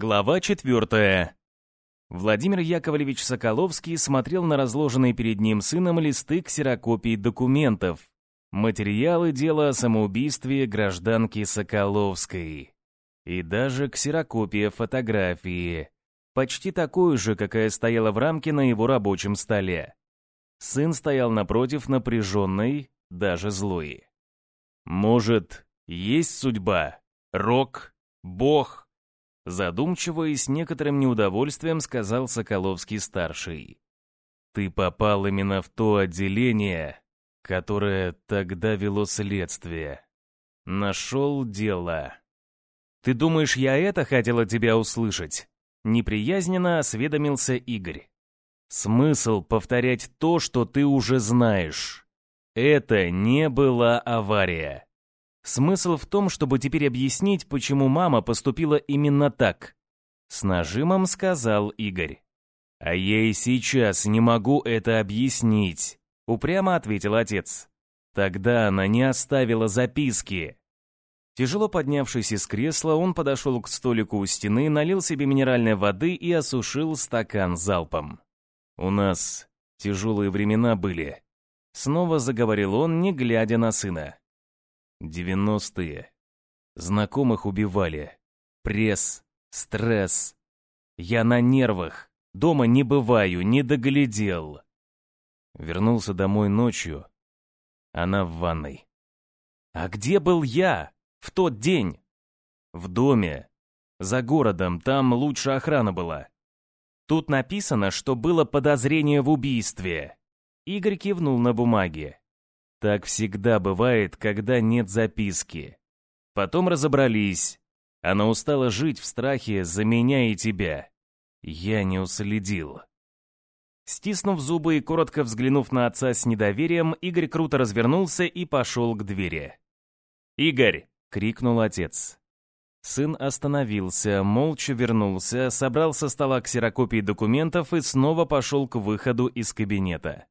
Глава четвертая. Владимир Яковлевич Соколовский смотрел на разложенные перед ним сыном листы ксерокопий документов. Материалы дела о самоубийстве гражданки Соколовской. И даже ксерокопия фотографии. Почти такой же, какая стояла в рамке на его рабочем столе. Сын стоял напротив напряженный, даже злой. Может, есть судьба? Рок? Бог? Задумчиво и с некоторым неудовольствием сказал Соколовский-старший. «Ты попал именно в то отделение, которое тогда вело следствие. Нашел дело». «Ты думаешь, я это хотела тебя услышать?» Неприязненно осведомился Игорь. «Смысл повторять то, что ты уже знаешь. Это не была авария. Смысл в том, чтобы теперь объяснить, почему мама поступила именно так. С нажимом сказал Игорь. «А я и сейчас не могу это объяснить», — упрямо ответил отец. «Тогда она не оставила записки». Тяжело поднявшись из кресла, он подошел к столику у стены, налил себе минеральной воды и осушил стакан залпом. «У нас тяжелые времена были», — снова заговорил он, не глядя на сына. Девяностые. Знакомых убивали. Пресс, стресс. Я на нервах. Дома не бываю, не доглядел. Вернулся домой ночью. Она в ванной. А где был я в тот день? В доме. За городом, там лучше охрана была. Тут написано, что было подозрение в убийстве. Игорь кивнул на бумаге. Так всегда бывает, когда нет записки. Потом разобрались. Она устала жить в страхе за меня и тебя. Я не уследил. Стиснув зубы и коротко взглянув на отца с недоверием, Игорь круто развернулся и пошел к двери. «Игорь!» — крикнул отец. Сын остановился, молча вернулся, собрал со стола ксерокопии документов и снова пошел к выходу из кабинета.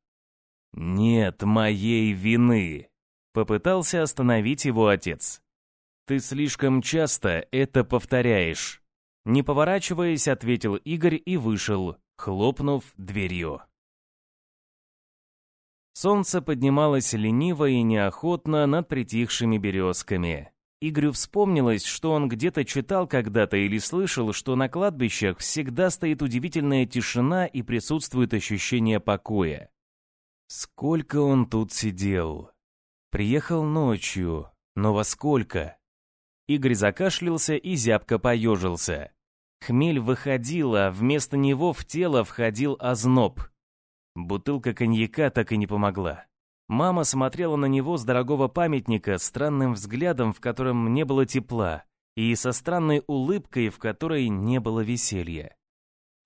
«Нет моей вины», — попытался остановить его отец. «Ты слишком часто это повторяешь». Не поворачиваясь, ответил Игорь и вышел, хлопнув дверью. Солнце поднималось лениво и неохотно над притихшими березками. Игорю вспомнилось, что он где-то читал когда-то или слышал, что на кладбищах всегда стоит удивительная тишина и присутствует ощущение покоя. Сколько он тут сидел? Приехал ночью, но во сколько? Игорь закашлялся и зябко поежился. Хмель выходил, а вместо него в тело входил озноб. Бутылка коньяка так и не помогла. Мама смотрела на него с дорогого памятника странным взглядом, в котором не было тепла, и со странной улыбкой, в которой не было веселья.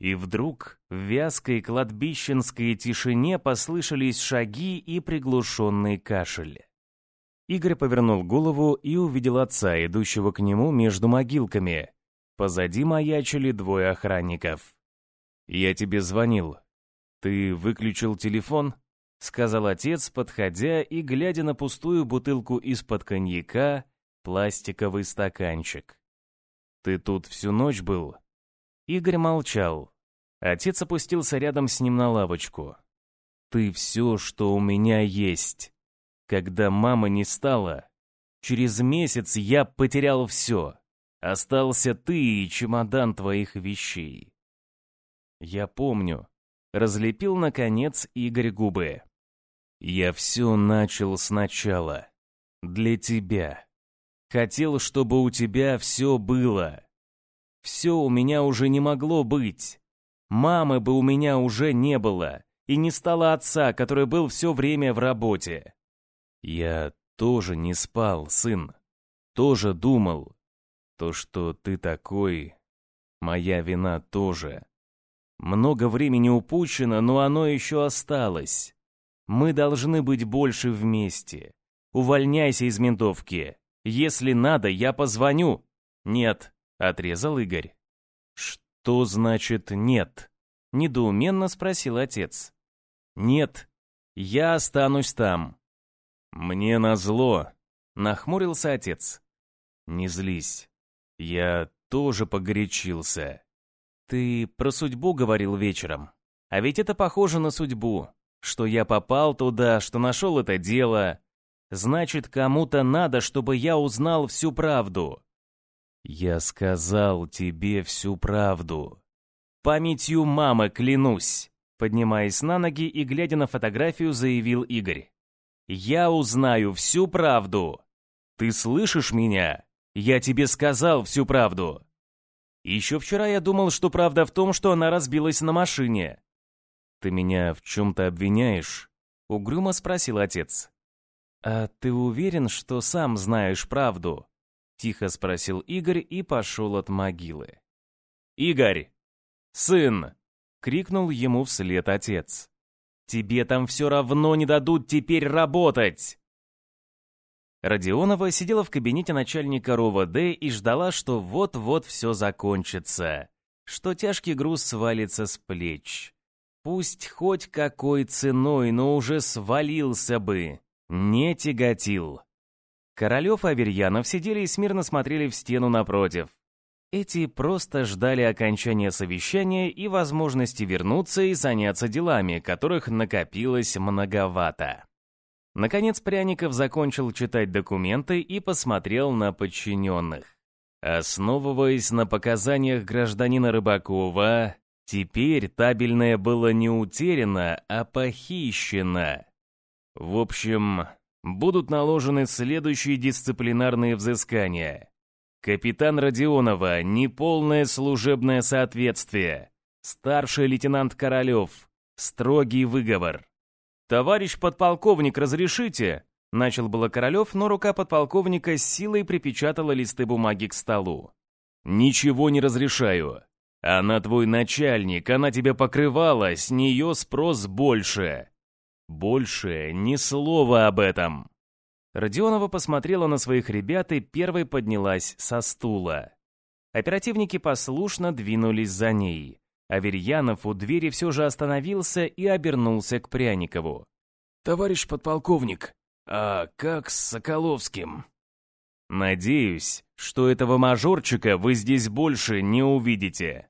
И вдруг в вязкой кладбищенской тишине послышались шаги и приглушенный кашель. Игорь повернул голову и увидел отца, идущего к нему между могилками. Позади маячили двое охранников. «Я тебе звонил. Ты выключил телефон?» — сказал отец, подходя и глядя на пустую бутылку из-под коньяка, пластиковый стаканчик. «Ты тут всю ночь был?» Игорь молчал. Отец опустился рядом с ним на лавочку. «Ты все, что у меня есть. Когда мама не стала, через месяц я потерял все. Остался ты и чемодан твоих вещей». «Я помню», — разлепил, наконец, Игорь губы. «Я все начал сначала. Для тебя. Хотел, чтобы у тебя все было. Все у меня уже не могло быть. Мамы бы у меня уже не было, и не стало отца, который был все время в работе. Я тоже не спал, сын. Тоже думал. То, что ты такой, моя вина тоже. Много времени упущено, но оно еще осталось. Мы должны быть больше вместе. Увольняйся из ментовки. Если надо, я позвоню. Нет, отрезал Игорь. «Что значит нет?» — недоуменно спросил отец. «Нет, я останусь там». «Мне назло», — нахмурился отец. «Не злись. Я тоже погорячился. «Ты про судьбу говорил вечером. А ведь это похоже на судьбу. Что я попал туда, что нашел это дело. Значит, кому-то надо, чтобы я узнал всю правду». «Я сказал тебе всю правду. Памятью мамы клянусь!» Поднимаясь на ноги и глядя на фотографию, заявил Игорь. «Я узнаю всю правду. Ты слышишь меня? Я тебе сказал всю правду. Еще вчера я думал, что правда в том, что она разбилась на машине. Ты меня в чем-то обвиняешь? Угрюмо спросил отец. А ты уверен, что сам знаешь правду? Тихо спросил Игорь и пошел от могилы. Игорь! Сын! Крикнул ему вслед отец. «Тебе там все равно не дадут теперь работать!» Родионова сидела в кабинете начальника РОВД и ждала, что вот-вот все закончится, что тяжкий груз свалится с плеч. Пусть хоть какой ценой, но уже свалился бы, не тяготил. Королев и Аверьянов сидели и смирно смотрели в стену напротив. Эти просто ждали окончания совещания и возможности вернуться и заняться делами, которых накопилось многовато. Наконец Пряников закончил читать документы и посмотрел на подчиненных. Основываясь на показаниях гражданина Рыбакова, теперь табельное было не утеряно, а похищено. В общем, будут наложены следующие дисциплинарные взыскания. Капитан Родионова, неполное служебное соответствие. Старший лейтенант Королев, строгий выговор. «Товарищ подполковник, разрешите?» Начал было Королев, но рука подполковника с силой припечатала листы бумаги к столу. «Ничего не разрешаю. Она твой начальник, она тебя покрывала, с нее спрос больше. Больше ни слова об этом». Родионова посмотрела на своих ребят и первой поднялась со стула. Оперативники послушно двинулись за ней. Аверьянов у двери все же остановился и обернулся к Пряникову. «Товарищ подполковник, а как с Соколовским?» «Надеюсь, что этого мажорчика вы здесь больше не увидите».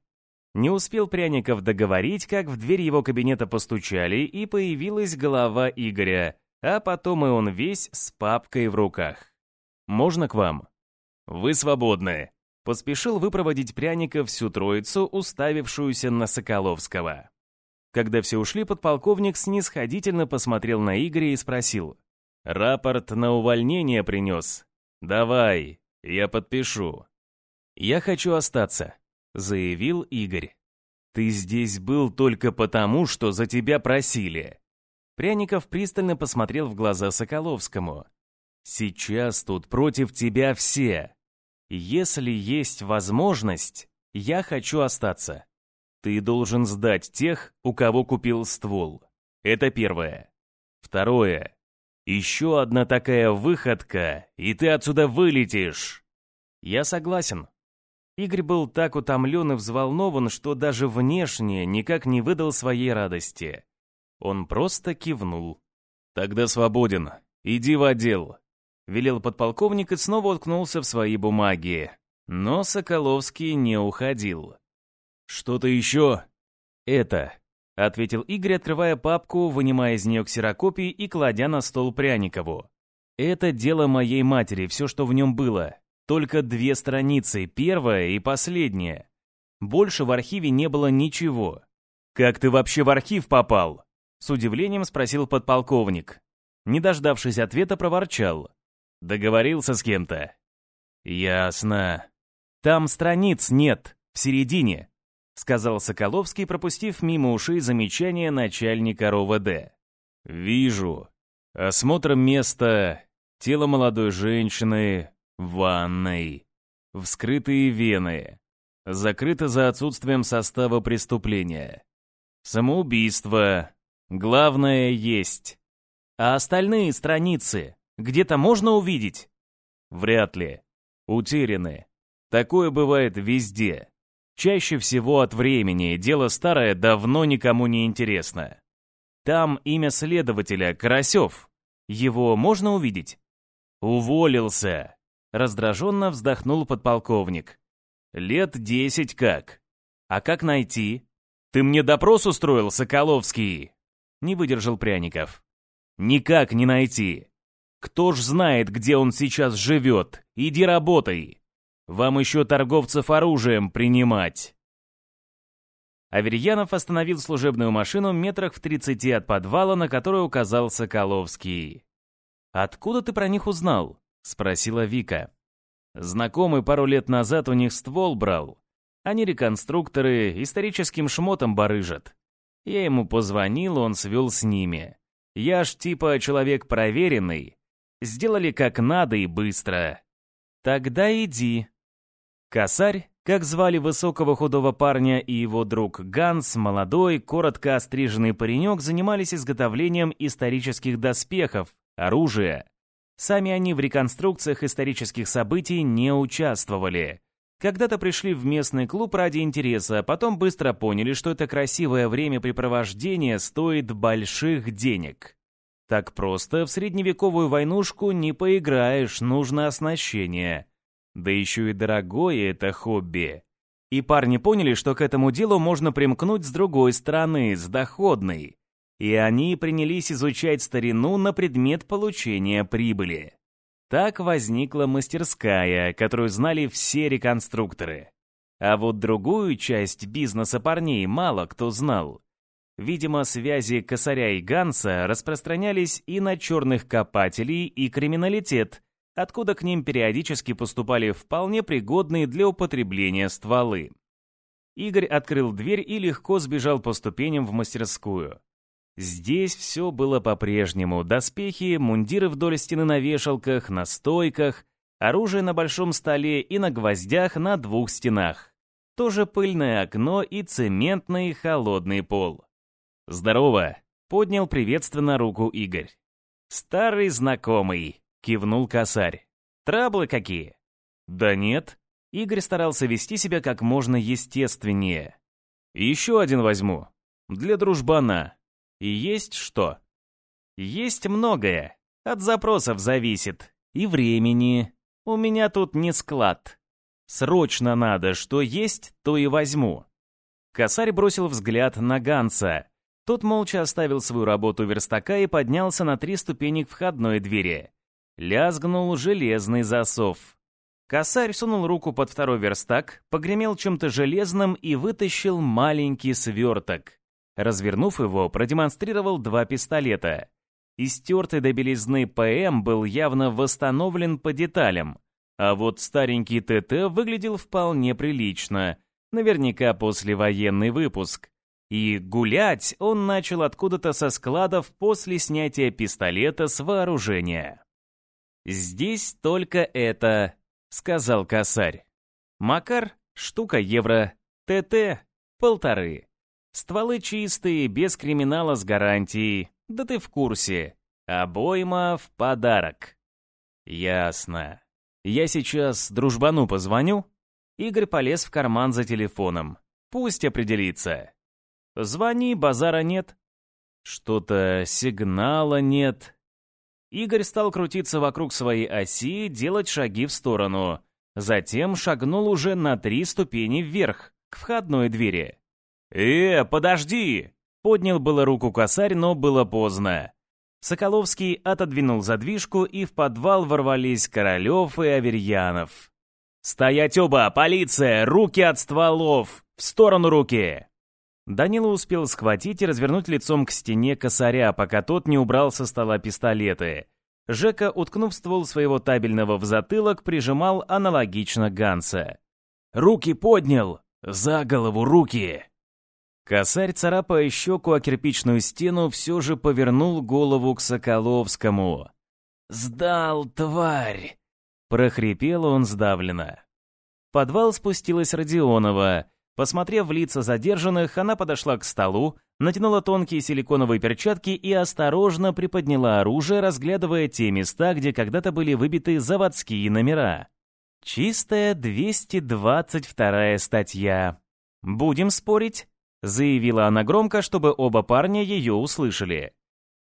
Не успел Пряников договорить, как в дверь его кабинета постучали, и появилась голова Игоря, а потом и он весь с папкой в руках. «Можно к вам?» «Вы свободны», — поспешил выпроводить пряника всю троицу, уставившуюся на Соколовского. Когда все ушли, подполковник снисходительно посмотрел на Игоря и спросил. «Рапорт на увольнение принес? Давай, я подпишу». «Я хочу остаться», — заявил Игорь. «Ты здесь был только потому, что за тебя просили. Пряников пристально посмотрел в глаза Соколовскому. «Сейчас тут против тебя все. Если есть возможность, я хочу остаться. Ты должен сдать тех, у кого купил ствол. Это первое. Второе. Еще одна такая выходка, и ты отсюда вылетишь. Я согласен. Игорь был так утомлен и взволнован, что даже внешне никак не выдал своей радости. Он просто кивнул. «Тогда свободен. Иди в отдел», — велел подполковник и снова уткнулся в свои бумаги. Но Соколовский не уходил. «Что-то еще?» «Это», — ответил Игорь, открывая папку, вынимая из нее ксерокопии и кладя на стол Пряникову. «Это дело моей матери, все, что в нем было. Только две страницы, первая и последняя. Больше в архиве не было ничего. Как ты вообще в архив попал?» С удивлением спросил подполковник. Не дождавшись ответа, проворчал. Договорился с кем-то. Ясно. Там страниц нет, в середине, сказал Соколовский, пропустив мимо ушей замечание начальника РОВД. Вижу. Осмотр места, тело молодой женщины, ванной, вскрытые вены, закрыто за отсутствием состава преступления. Самоубийство, Главное есть. А остальные страницы где-то можно увидеть? Вряд ли. Утеряны. Такое бывает везде. Чаще всего от времени, дело старое давно никому не интересно. Там имя следователя Карасев. Его можно увидеть? Уволился. Раздраженно вздохнул подполковник. Лет десять как. А как найти? Ты мне допрос устроил, Соколовский? Не выдержал Пряников. Никак не найти. Кто ж знает, где он сейчас живет? Иди работай. Вам еще торговцев оружием принимать. Аверьянов остановил служебную машину метрах в тридцати от подвала, на который указал Соколовский. «Откуда ты про них узнал?» — спросила Вика. Знакомый пару лет назад у них ствол брал. Они реконструкторы, историческим шмотом барыжат. Я ему позвонил, он свел с ними. Я ж типа человек проверенный. Сделали как надо и быстро. Тогда иди. Косарь, как звали высокого худого парня и его друг Ганс, молодой, коротко остриженный паренек, занимались изготовлением исторических доспехов, оружия, Сами они в реконструкциях исторических событий не участвовали. Когда-то пришли в местный клуб ради интереса, а потом быстро поняли, что это красивое времяпрепровождение стоит больших денег. Так просто в средневековую войнушку не поиграешь, нужно оснащение. Да еще и дорогое это хобби. И парни поняли, что к этому делу можно примкнуть с другой стороны, с доходной и они принялись изучать старину на предмет получения прибыли. Так возникла мастерская, которую знали все реконструкторы. А вот другую часть бизнеса парней мало кто знал. Видимо, связи Косаря и Ганса распространялись и на черных копателей и криминалитет, откуда к ним периодически поступали вполне пригодные для употребления стволы. Игорь открыл дверь и легко сбежал по ступеням в мастерскую. Здесь все было по-прежнему. Доспехи, мундиры вдоль стены на вешалках, на стойках, оружие на большом столе и на гвоздях на двух стенах. Тоже пыльное окно и цементный холодный пол. «Здорово!» — поднял приветственно руку Игорь. «Старый знакомый!» — кивнул косарь. «Траблы какие?» «Да нет». Игорь старался вести себя как можно естественнее. «Еще один возьму. Для дружбана. И есть что? Есть многое. От запросов зависит. И времени. У меня тут не склад. Срочно надо, что есть, то и возьму. Косарь бросил взгляд на Ганса. Тот молча оставил свою работу верстака и поднялся на три ступени к входной двери. Лязгнул железный засов. Косарь сунул руку под второй верстак, погремел чем-то железным и вытащил маленький сверток. Развернув его, продемонстрировал два пистолета. Истертый до белизны ПМ был явно восстановлен по деталям, а вот старенький ТТ выглядел вполне прилично, наверняка послевоенный выпуск. И гулять он начал откуда-то со складов после снятия пистолета с вооружения. «Здесь только это», — сказал косарь. «Макар — штука евро, ТТ — полторы». Стволы чистые, без криминала с гарантией. Да ты в курсе. Обойма в подарок. Ясно. Я сейчас дружбану позвоню. Игорь полез в карман за телефоном. Пусть определится. Звони, базара нет. Что-то сигнала нет. Игорь стал крутиться вокруг своей оси, делать шаги в сторону. Затем шагнул уже на три ступени вверх, к входной двери. «Э, подожди!» Поднял было руку косарь, но было поздно. Соколовский отодвинул задвижку, и в подвал ворвались Королев и Аверьянов. «Стоять оба! Полиция! Руки от стволов! В сторону руки!» Данила успел схватить и развернуть лицом к стене косаря, пока тот не убрал со стола пистолеты. Жека, уткнув ствол своего табельного в затылок, прижимал аналогично Ганса. «Руки поднял! За голову руки!» Косарь, царапая щеку о кирпичную стену, все же повернул голову к Соколовскому. «Сдал, тварь!» — прохрипел он сдавленно. В подвал спустилась Родионова. Посмотрев в лица задержанных, она подошла к столу, натянула тонкие силиконовые перчатки и осторожно приподняла оружие, разглядывая те места, где когда-то были выбиты заводские номера. Чистая 222 статья. Будем спорить? Заявила она громко, чтобы оба парня ее услышали.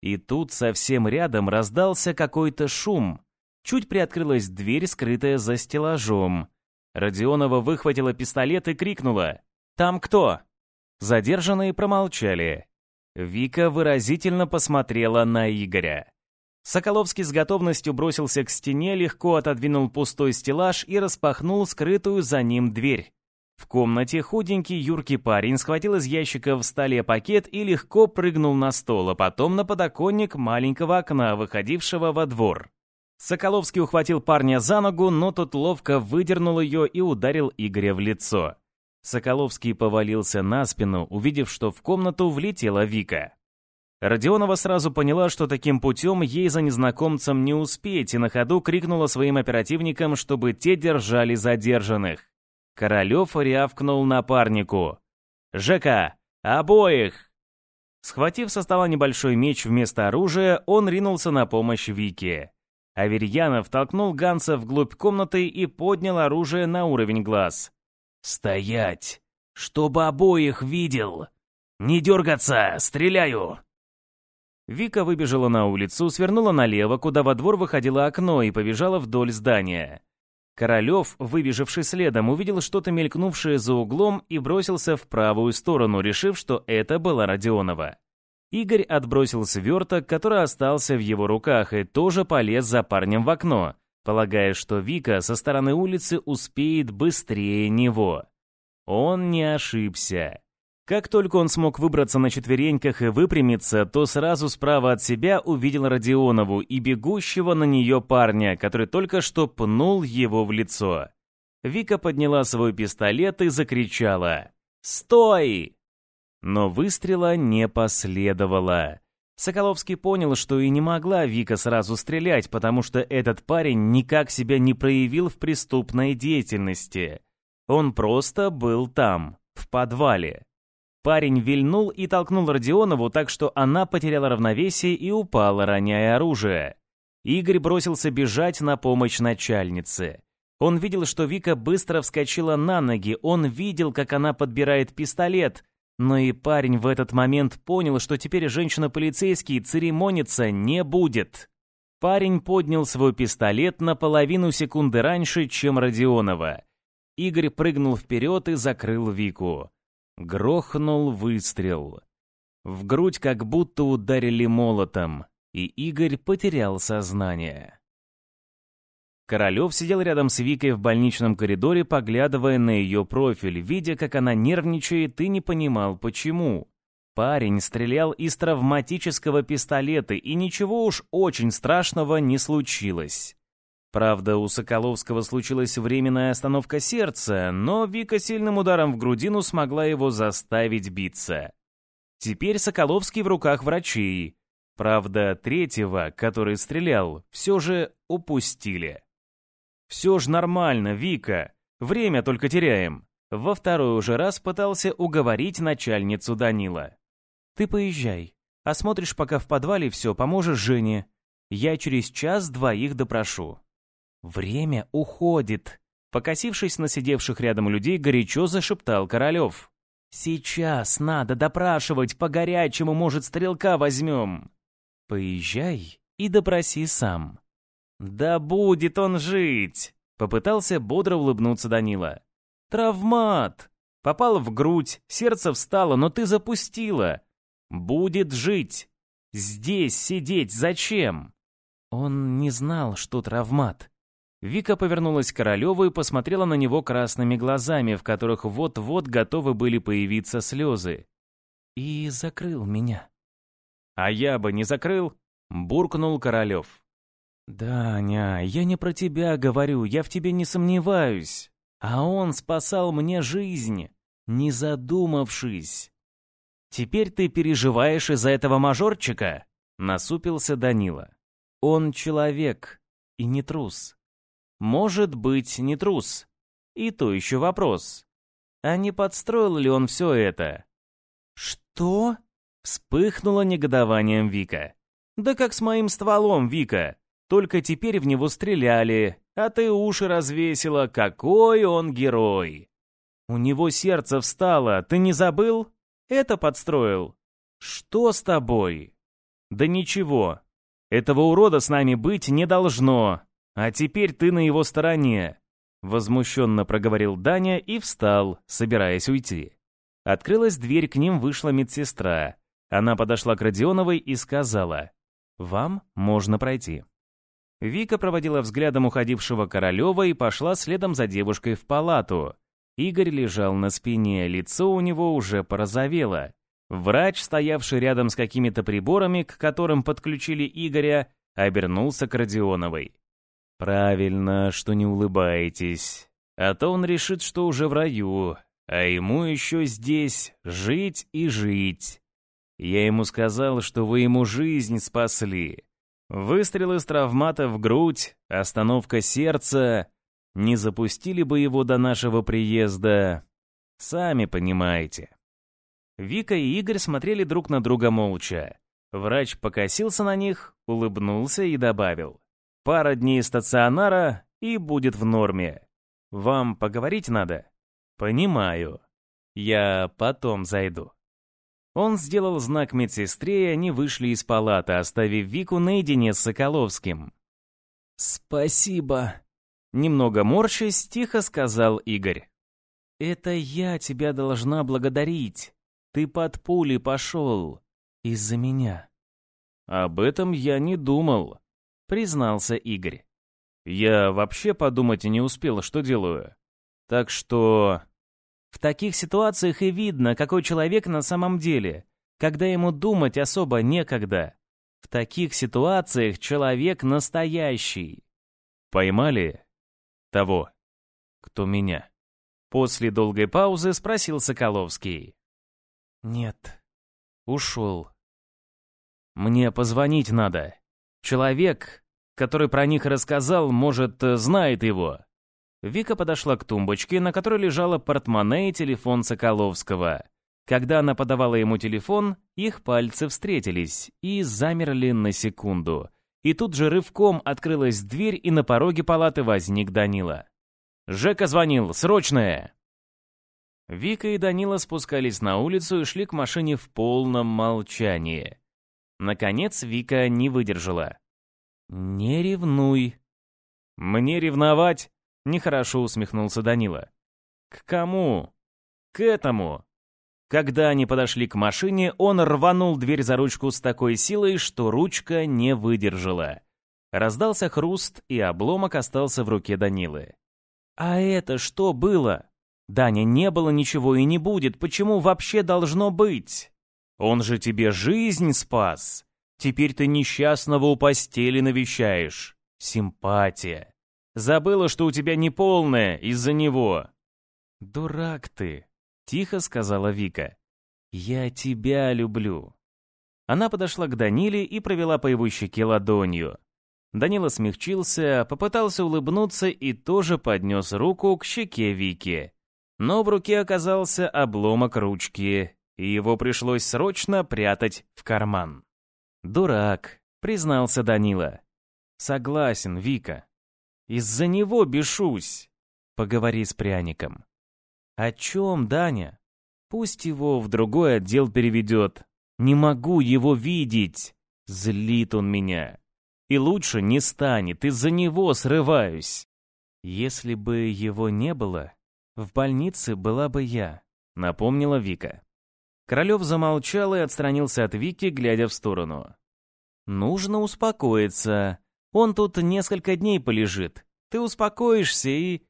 И тут совсем рядом раздался какой-то шум. Чуть приоткрылась дверь, скрытая за стеллажом. Родионова выхватила пистолет и крикнула «Там кто?». Задержанные промолчали. Вика выразительно посмотрела на Игоря. Соколовский с готовностью бросился к стене, легко отодвинул пустой стеллаж и распахнул скрытую за ним дверь. В комнате худенький юркий парень схватил из ящика в столе пакет и легко прыгнул на стол, а потом на подоконник маленького окна, выходившего во двор. Соколовский ухватил парня за ногу, но тот ловко выдернул ее и ударил Игоря в лицо. Соколовский повалился на спину, увидев, что в комнату влетела Вика. Родионова сразу поняла, что таким путем ей за незнакомцем не успеть, и на ходу крикнула своим оперативникам, чтобы те держали задержанных. Королев рявкнул напарнику. «Жека, обоих!» Схватив со стола небольшой меч вместо оружия, он ринулся на помощь Вике. Аверьянов толкнул Ганса вглубь комнаты и поднял оружие на уровень глаз. «Стоять! Чтобы обоих видел! Не дергаться! Стреляю!» Вика выбежала на улицу, свернула налево, куда во двор выходило окно, и побежала вдоль здания. Королев, выбежавший следом, увидел что-то мелькнувшее за углом и бросился в правую сторону, решив, что это была Родионова. Игорь отбросил сверток, который остался в его руках, и тоже полез за парнем в окно, полагая, что Вика со стороны улицы успеет быстрее него. Он не ошибся. Как только он смог выбраться на четвереньках и выпрямиться, то сразу справа от себя увидел Родионову и бегущего на нее парня, который только что пнул его в лицо. Вика подняла свой пистолет и закричала «Стой!». Но выстрела не последовало. Соколовский понял, что и не могла Вика сразу стрелять, потому что этот парень никак себя не проявил в преступной деятельности. Он просто был там, в подвале. Парень вильнул и толкнул Родионову так, что она потеряла равновесие и упала, роняя оружие. Игорь бросился бежать на помощь начальнице. Он видел, что Вика быстро вскочила на ноги, он видел, как она подбирает пистолет, но и парень в этот момент понял, что теперь женщина-полицейский церемониться не будет. Парень поднял свой пистолет на половину секунды раньше, чем Родионова. Игорь прыгнул вперед и закрыл Вику. Грохнул выстрел. В грудь как будто ударили молотом, и Игорь потерял сознание. Королев сидел рядом с Викой в больничном коридоре, поглядывая на ее профиль, видя, как она нервничает, и не понимал, почему. Парень стрелял из травматического пистолета, и ничего уж очень страшного не случилось. Правда, у Соколовского случилась временная остановка сердца, но Вика сильным ударом в грудину смогла его заставить биться. Теперь Соколовский в руках врачей. Правда, третьего, который стрелял, все же упустили. «Все же нормально, Вика. Время только теряем». Во второй уже раз пытался уговорить начальницу Данила. «Ты поезжай. Осмотришь пока в подвале все, поможешь Жене. Я через час двоих допрошу». «Время уходит!» Покосившись на сидевших рядом людей, горячо зашептал Королев. «Сейчас надо допрашивать, по-горячему, может, стрелка возьмем!» «Поезжай и допроси сам». «Да будет он жить!» Попытался бодро улыбнуться Данила. «Травмат! Попал в грудь, сердце встало, но ты запустила. Будет жить! Здесь сидеть зачем?» Он не знал, что травмат. Вика повернулась к Королеву и посмотрела на него красными глазами, в которых вот-вот готовы были появиться слезы. И закрыл меня. «А я бы не закрыл?» — буркнул Королев. «Даня, я не про тебя говорю, я в тебе не сомневаюсь. А он спасал мне жизнь, не задумавшись. Теперь ты переживаешь из-за этого мажорчика?» — насупился Данила. «Он человек и не трус может быть не трус. И то еще вопрос. А не подстроил ли он все это? Что? Вспыхнуло негодованием Вика. Да как с моим стволом, Вика. Только теперь в него стреляли, а ты уши развесила, какой он герой. У него сердце встало, ты не забыл? Это подстроил. Что с тобой? Да ничего. Этого урода с нами быть не должно. А теперь ты на его стороне. Возмущенно проговорил Даня и встал, собираясь уйти. Открылась дверь, к ним вышла медсестра. Она подошла к Родионовой и сказала, «Вам можно пройти». Вика проводила взглядом уходившего Королева и пошла следом за девушкой в палату. Игорь лежал на спине, лицо у него уже порозовело. Врач, стоявший рядом с какими-то приборами, к которым подключили Игоря, обернулся к Родионовой. «Правильно, что не улыбаетесь. А то он решит, что уже в раю, а ему еще здесь жить и жить. Я ему сказал, что вы ему жизнь спасли. Выстрел из травмата в грудь, остановка сердца. Не запустили бы его до нашего приезда. Сами понимаете». Вика и Игорь смотрели друг на друга молча. Врач покосился на них, улыбнулся и добавил. «Пара дней стационара, и будет в норме. Вам поговорить надо?» «Понимаю. Я потом зайду». Он сделал знак медсестре, и они вышли из палаты, оставив Вику наедине с Соколовским. «Спасибо», — немного морщась, тихо сказал Игорь. «Это я тебя должна благодарить. Ты под пули пошел. Из-за меня». «Об этом я не думал», — признался Игорь. «Я вообще подумать и не успел, что делаю. Так что...» В таких ситуациях и видно, какой человек на самом деле, когда ему думать особо некогда. В таких ситуациях человек настоящий. Поймали того, кто меня? После долгой паузы спросил Соколовский. Нет, ушел. Мне позвонить надо. Человек, который про них рассказал, может, знает его. Вика подошла к тумбочке, на которой лежала портмоне и телефон Соколовского. Когда она подавала ему телефон, их пальцы встретились и замерли на секунду. И тут же рывком открылась дверь, и на пороге палаты возник Данила. «Жека звонил, срочное!» Вика и Данила спускались на улицу и шли к машине в полном молчании. Наконец Вика не выдержала. «Не ревнуй». «Мне ревновать?» — нехорошо усмехнулся Данила. «К кому?» «К этому». Когда они подошли к машине, он рванул дверь за ручку с такой силой, что ручка не выдержала. Раздался хруст, и обломок остался в руке Данилы. «А это что было?» «Даня, не было ничего и не будет. Почему вообще должно быть?» Он же тебе жизнь спас. Теперь ты несчастного у постели навещаешь. Симпатия. Забыла, что у тебя неполная из-за него. Дурак ты, тихо сказала Вика. Я тебя люблю. Она подошла к Даниле и провела по его щеке ладонью. Данила смягчился, попытался улыбнуться и тоже поднес руку к щеке Вики. Но в руке оказался обломок ручки, и его пришлось срочно прятать в карман. «Дурак», — признался Данила. «Согласен, Вика. Из-за него бешусь. Поговори с пряником». «О чем, Даня? Пусть его в другой отдел переведет. Не могу его видеть. Злит он меня. И лучше не станет, из-за него срываюсь. Если бы его не было, в больнице была бы я», — напомнила Вика. Королев замолчал и отстранился от Вики, глядя в сторону. «Нужно успокоиться. Он тут несколько дней полежит. Ты успокоишься и...»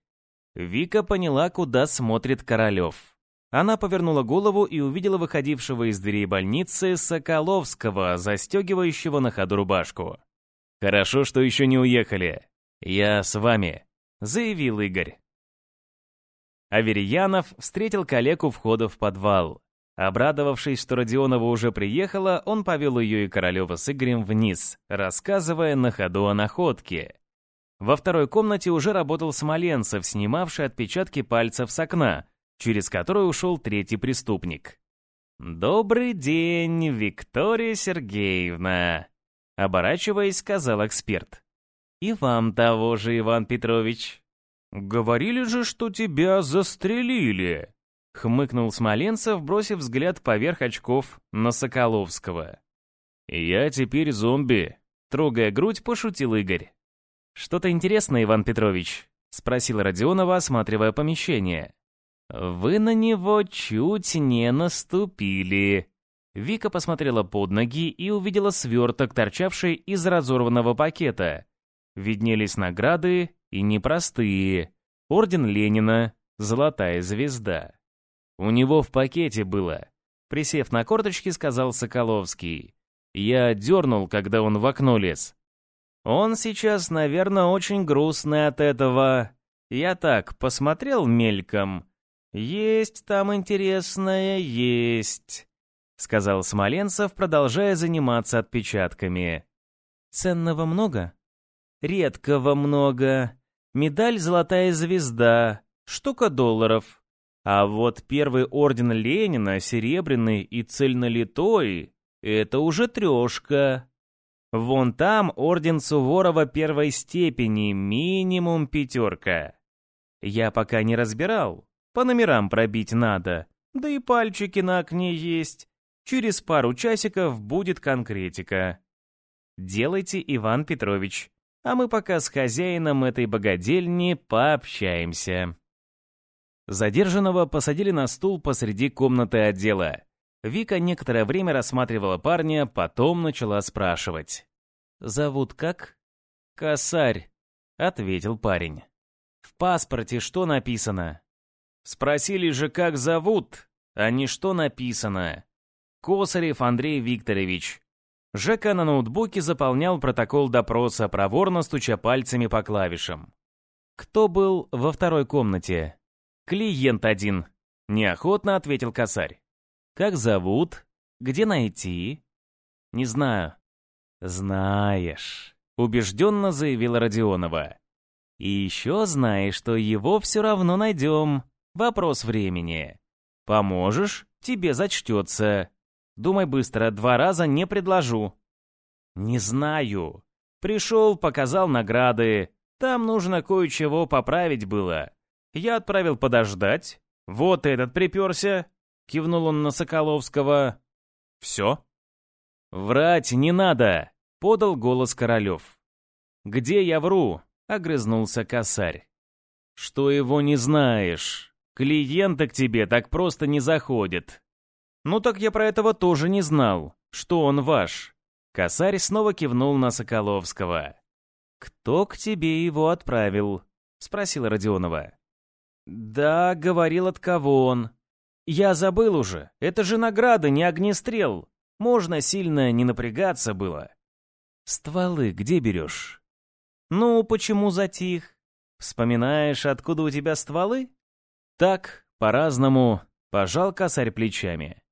Вика поняла, куда смотрит Королев. Она повернула голову и увидела выходившего из дверей больницы Соколовского, застегивающего на ходу рубашку. «Хорошо, что еще не уехали. Я с вами», — заявил Игорь. Аверьянов встретил коллегу входа в подвал. Обрадовавшись, что Родионова уже приехала, он повел ее и Королева с Игорем вниз, рассказывая на ходу о находке. Во второй комнате уже работал Смоленцев, снимавший отпечатки пальцев с окна, через который ушел третий преступник. «Добрый день, Виктория Сергеевна!» Оборачиваясь, сказал эксперт. «И вам того же, Иван Петрович!» «Говорили же, что тебя застрелили!» Хмыкнул Смоленцев, бросив взгляд поверх очков на Соколовского. «Я теперь зомби», — трогая грудь, пошутил Игорь. «Что-то интересное, Иван Петрович?» спросил Родионова, осматривая помещение. «Вы на него чуть не наступили». Вика посмотрела под ноги и увидела сверток, торчавший из разорванного пакета. Виднелись награды, и непростые. Орден Ленина, золотая звезда. У него в пакете было. Присев на корточки, сказал Соколовский. Я дернул, когда он в окно лез. Он сейчас, наверное, очень грустный от этого. Я так посмотрел мельком. Есть там интересное, есть, сказал Смоленцев, продолжая заниматься отпечатками. Ценного много? Редкого много. Медаль «Золотая звезда», штука долларов. А вот первый орден Ленина, серебряный и цельнолитой, это уже трешка. Вон там орден Суворова первой степени, минимум пятерка. Я пока не разбирал, по номерам пробить надо, да и пальчики на окне есть. Через пару часиков будет конкретика. Делайте, Иван Петрович а мы пока с хозяином этой богадельни пообщаемся. Задержанного посадили на стул посреди комнаты отдела. Вика некоторое время рассматривала парня, потом начала спрашивать. «Зовут как?» «Косарь», — ответил парень. «В паспорте что написано?» «Спросили же, как зовут, а не что написано». «Косарев Андрей Викторович, Жека на ноутбуке заполнял протокол допроса, проворно стуча пальцами по клавишам. «Кто был во второй комнате?» «Клиент один», — неохотно ответил косарь. «Как зовут? Где найти?» «Не знаю». «Знаешь», — убежденно заявила Родионова. «И еще знаешь, что его все равно найдем. Вопрос времени. Поможешь? Тебе зачтется. Думай быстро, два раза не предложу». «Не знаю. Пришел, показал награды. Там нужно кое-чего поправить было. Я отправил подождать. Вот этот приперся», — кивнул он на Соколовского. «Все?» «Врать не надо», — подал голос Королев. «Где я вру?» — огрызнулся косарь. «Что его не знаешь? Клиенты к тебе так просто не заходят. «Ну так я про этого тоже не знал, что он ваш». Косарь снова кивнул на Соколовского. «Кто к тебе его отправил?» — спросила Родионова. «Да, говорил, от кого он. Я забыл уже, это же награда, не огнестрел. Можно сильно не напрягаться было». «Стволы где берешь?» «Ну, почему затих? Вспоминаешь, откуда у тебя стволы?» «Так, по-разному», — пожал косарь плечами.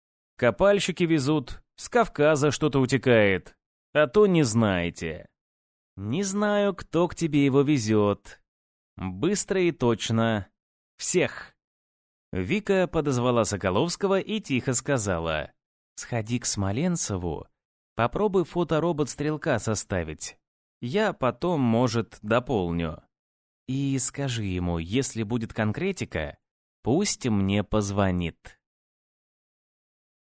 Копальщики везут, с Кавказа что-то утекает, а то не знаете. Не знаю, кто к тебе его везет. Быстро и точно. Всех. Вика подозвала Соколовского и тихо сказала. «Сходи к Смоленцеву, попробуй фоторобот-стрелка составить. Я потом, может, дополню. И скажи ему, если будет конкретика, пусть мне позвонит».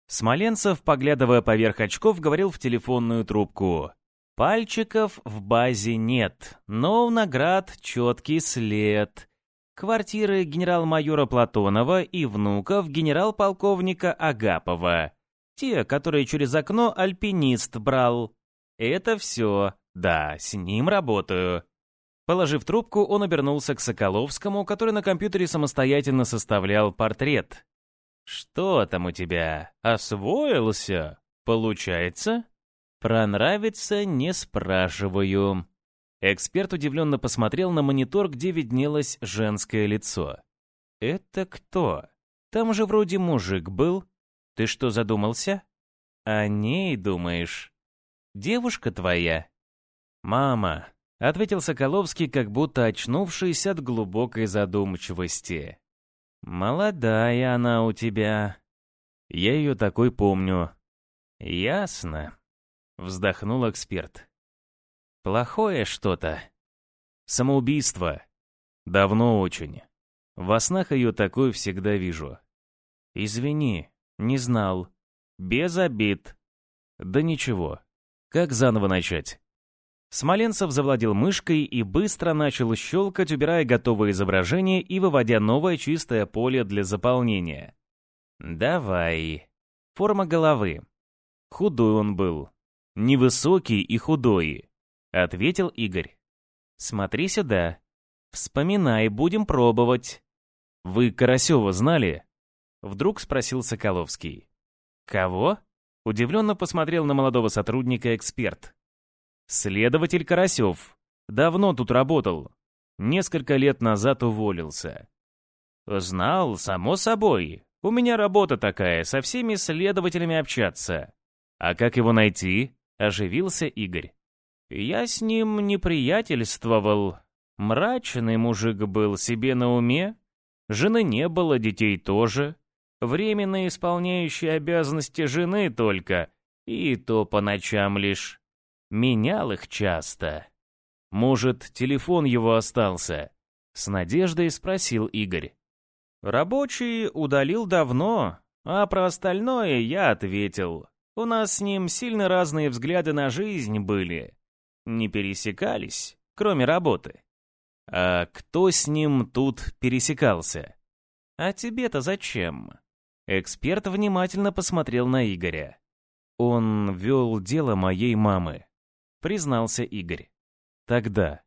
Смоленцев, поглядывая поверх очков, говорил в телефонную трубку. «Пальчиков в базе нет, но у наград четкий след. Квартиры генерал-майора Платонова и внуков генерал-полковника Агапова. Те, которые через окно альпинист брал. Это все. Да, с ним работаю». Положив трубку, он обернулся к Соколовскому, который на компьютере самостоятельно составлял портрет. «Что там у тебя? Освоился? Получается?» «Про нравится не спрашиваю». Эксперт удивленно посмотрел на монитор, где виднелось женское лицо. «Это кто? Там же вроде мужик был. Ты что, задумался?» «О ней думаешь? Девушка твоя?» «Мама», — ответил Соколовский, как будто очнувшись от глубокой задумчивости. «Молодая она у тебя. Я ее такой помню». «Ясно», — вздохнул эксперт. «Плохое что-то. Самоубийство. Давно очень. Во снах ее такой всегда вижу. Извини, не знал. Без обид. Да ничего. Как заново начать? Смоленцев завладел мышкой и быстро начал щелкать, убирая готовое изображение и выводя новое чистое поле для заполнения. «Давай». Форма головы. Худой он был. Невысокий и худой, ответил Игорь. Смотри сюда. Вспоминай, будем пробовать. Вы Карасева знали? Вдруг спросил Соколовский. Кого? Удивленно посмотрел на молодого сотрудника эксперт. Следователь Карасев. Давно тут работал. Несколько лет назад уволился. Знал, само собой. У меня работа такая, со всеми следователями общаться. А как его найти? Оживился Игорь. Я с ним не приятельствовал. Мрачный мужик был себе на уме. Жены не было, детей тоже. Временно исполняющий обязанности жены только, и то по ночам лишь. Менял их часто. Может, телефон его остался? С надеждой спросил Игорь. Рабочий удалил давно, а про остальное я ответил. У нас с ним сильно разные взгляды на жизнь были. Не пересекались, кроме работы. А кто с ним тут пересекался? А тебе-то зачем? Эксперт внимательно посмотрел на Игоря. Он вел дело моей мамы, признался Игорь. Тогда.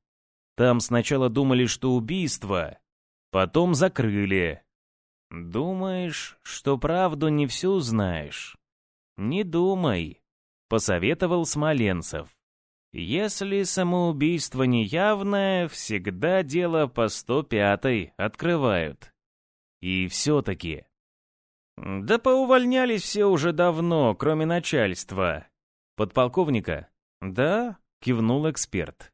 Там сначала думали, что убийство, потом закрыли. Думаешь, что правду не всю знаешь? Не думай, посоветовал Смоленцев. Если самоубийство неявное, всегда дело по 105 открывают. И все-таки. Да поувольнялись все уже давно, кроме начальства. Подполковника? Да, кивнул эксперт.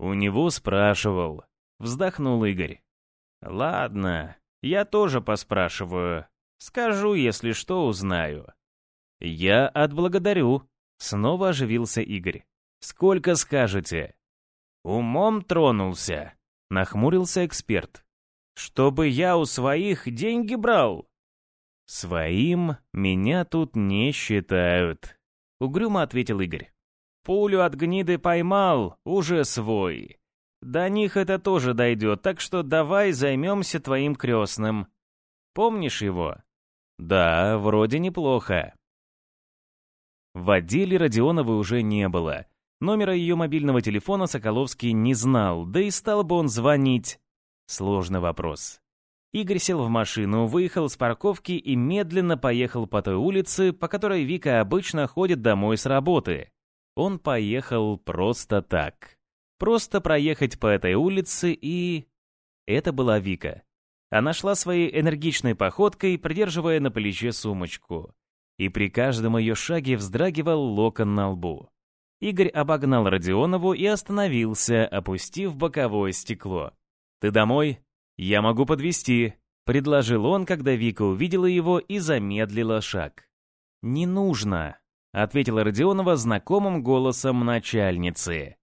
У него спрашивал. Вздохнул Игорь. Ладно, я тоже поспрашиваю. Скажу, если что, узнаю. Я отблагодарю. Снова оживился Игорь. Сколько скажете? Умом тронулся. Нахмурился эксперт. Чтобы я у своих деньги брал? Своим меня тут не считают. Угрюмо ответил Игорь. Пулю от гниды поймал, уже свой. До них это тоже дойдет, так что давай займемся твоим крестным. Помнишь его? Да, вроде неплохо. В отделе Родионовой уже не было. Номера ее мобильного телефона Соколовский не знал, да и стал бы он звонить. Сложный вопрос. Игорь сел в машину, выехал с парковки и медленно поехал по той улице, по которой Вика обычно ходит домой с работы. Он поехал просто так. Просто проехать по этой улице и... Это была Вика. Она шла своей энергичной походкой, придерживая на плече сумочку. И при каждом ее шаге вздрагивал локон на лбу. Игорь обогнал Родионову и остановился, опустив боковое стекло. «Ты домой? Я могу подвезти», — предложил он, когда Вика увидела его и замедлила шаг. «Не нужно», — ответила Родионова знакомым голосом начальницы.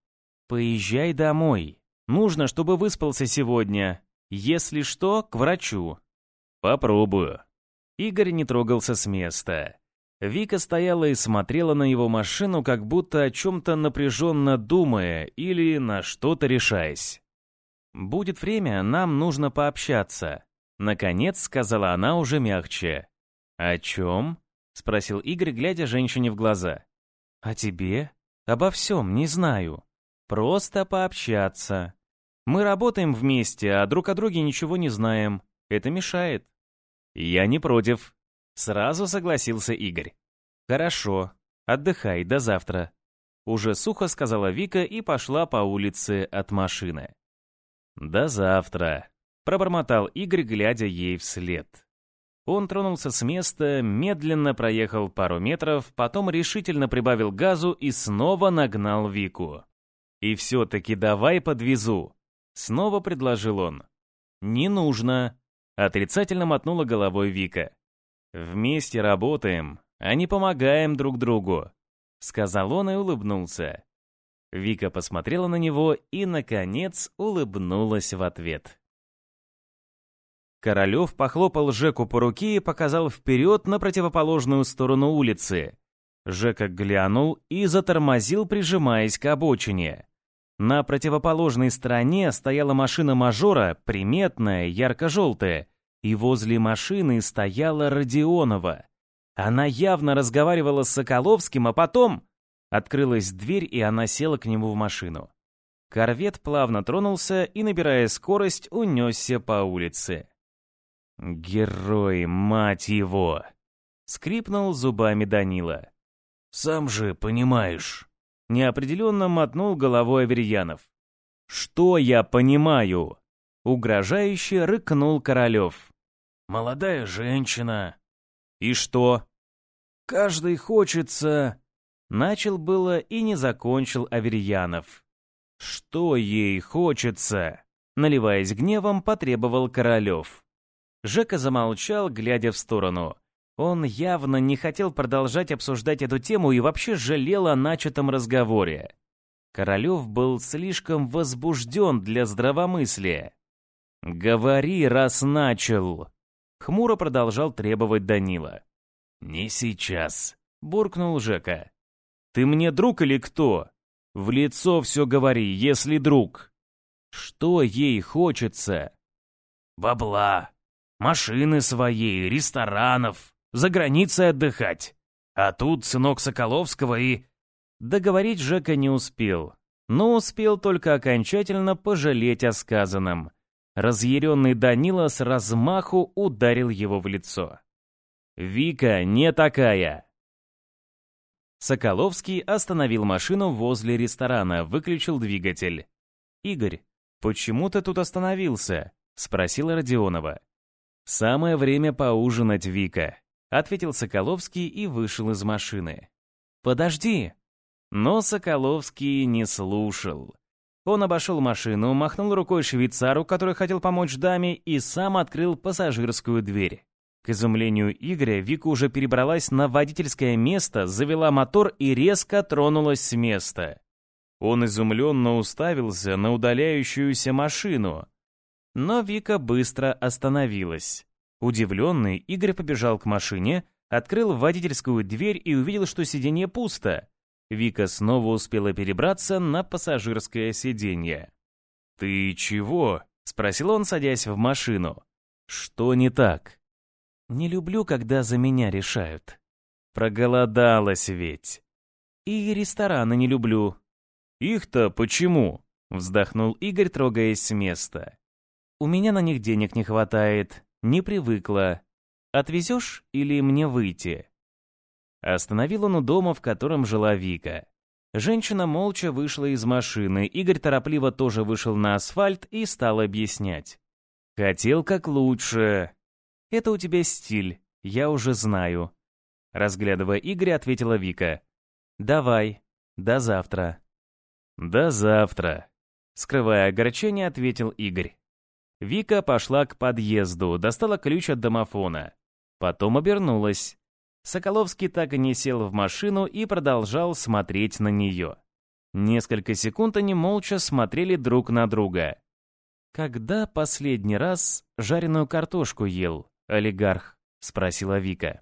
«Поезжай домой. Нужно, чтобы выспался сегодня. Если что, к врачу». «Попробую». Игорь не трогался с места. Вика стояла и смотрела на его машину, как будто о чем-то напряженно думая или на что-то решаясь. «Будет время, нам нужно пообщаться», — наконец сказала она уже мягче. «О чем?» — спросил Игорь, глядя женщине в глаза. «О тебе? Обо всем, не знаю. Просто пообщаться. Мы работаем вместе, а друг о друге ничего не знаем. Это мешает. Я не против. Сразу согласился Игорь. Хорошо. Отдыхай, до завтра. Уже сухо сказала Вика и пошла по улице от машины. До завтра. Пробормотал Игорь, глядя ей вслед. Он тронулся с места, медленно проехал пару метров, потом решительно прибавил газу и снова нагнал Вику. «И все-таки давай подвезу», — снова предложил он. «Не нужно», — отрицательно мотнула головой Вика. «Вместе работаем, а не помогаем друг другу», — сказал он и улыбнулся. Вика посмотрела на него и, наконец, улыбнулась в ответ. Королев похлопал Жеку по руке и показал вперед на противоположную сторону улицы. Жека глянул и затормозил, прижимаясь к обочине. На противоположной стороне стояла машина мажора, приметная, ярко-желтая, и возле машины стояла Родионова. Она явно разговаривала с Соколовским, а потом... Открылась дверь, и она села к нему в машину. Корвет плавно тронулся и, набирая скорость, унесся по улице. «Герой, мать его!» — скрипнул зубами Данила. «Сам же понимаешь». Неопределенно мотнул головой Аверьянов. «Что я понимаю?» Угрожающе рыкнул Королев. «Молодая женщина». «И что?» «Каждый хочется...» Начал было и не закончил Аверьянов. «Что ей хочется?» Наливаясь гневом, потребовал Королев. Жека замолчал, глядя в сторону. Он явно не хотел продолжать обсуждать эту тему и вообще жалел о начатом разговоре. Королев был слишком возбужден для здравомыслия. «Говори, раз начал!» Хмуро продолжал требовать Данила. «Не сейчас», — буркнул Жека. «Ты мне друг или кто? В лицо все говори, если друг. Что ей хочется?» «Бабла, машины своей, ресторанов, за границей отдыхать. А тут сынок Соколовского и...» Договорить Жека не успел, но успел только окончательно пожалеть о сказанном. Разъяренный Данила с размаху ударил его в лицо. «Вика не такая!» Соколовский остановил машину возле ресторана, выключил двигатель. «Игорь, почему ты тут остановился?» — спросила Родионова. «Самое время поужинать, Вика», — ответил Соколовский и вышел из машины. «Подожди!» Но Соколовский не слушал. Он обошел машину, махнул рукой швейцару, который хотел помочь даме, и сам открыл пассажирскую дверь. К изумлению Игоря, Вика уже перебралась на водительское место, завела мотор и резко тронулась с места. Он изумленно уставился на удаляющуюся машину. Но Вика быстро остановилась. Удивленный, Игорь побежал к машине, открыл водительскую дверь и увидел, что сиденье пусто. Вика снова успела перебраться на пассажирское сиденье. «Ты чего?» — спросил он, садясь в машину. «Что не так?» Не люблю, когда за меня решают. Проголодалась ведь. И рестораны не люблю. Их-то почему? Вздохнул Игорь, трогаясь с места. У меня на них денег не хватает. Не привыкла. Отвезешь или мне выйти? Остановил он у дома, в котором жила Вика. Женщина молча вышла из машины, Игорь торопливо тоже вышел на асфальт и стал объяснять. «Хотел как лучше, это у тебя стиль, я уже знаю. Разглядывая Игоря, ответила Вика. Давай, до завтра. До завтра. Скрывая огорчение, ответил Игорь. Вика пошла к подъезду, достала ключ от домофона. Потом обернулась. Соколовский так и не сел в машину и продолжал смотреть на нее. Несколько секунд они молча смотрели друг на друга. «Когда последний раз жареную картошку ел?» олигарх?» — спросила Вика.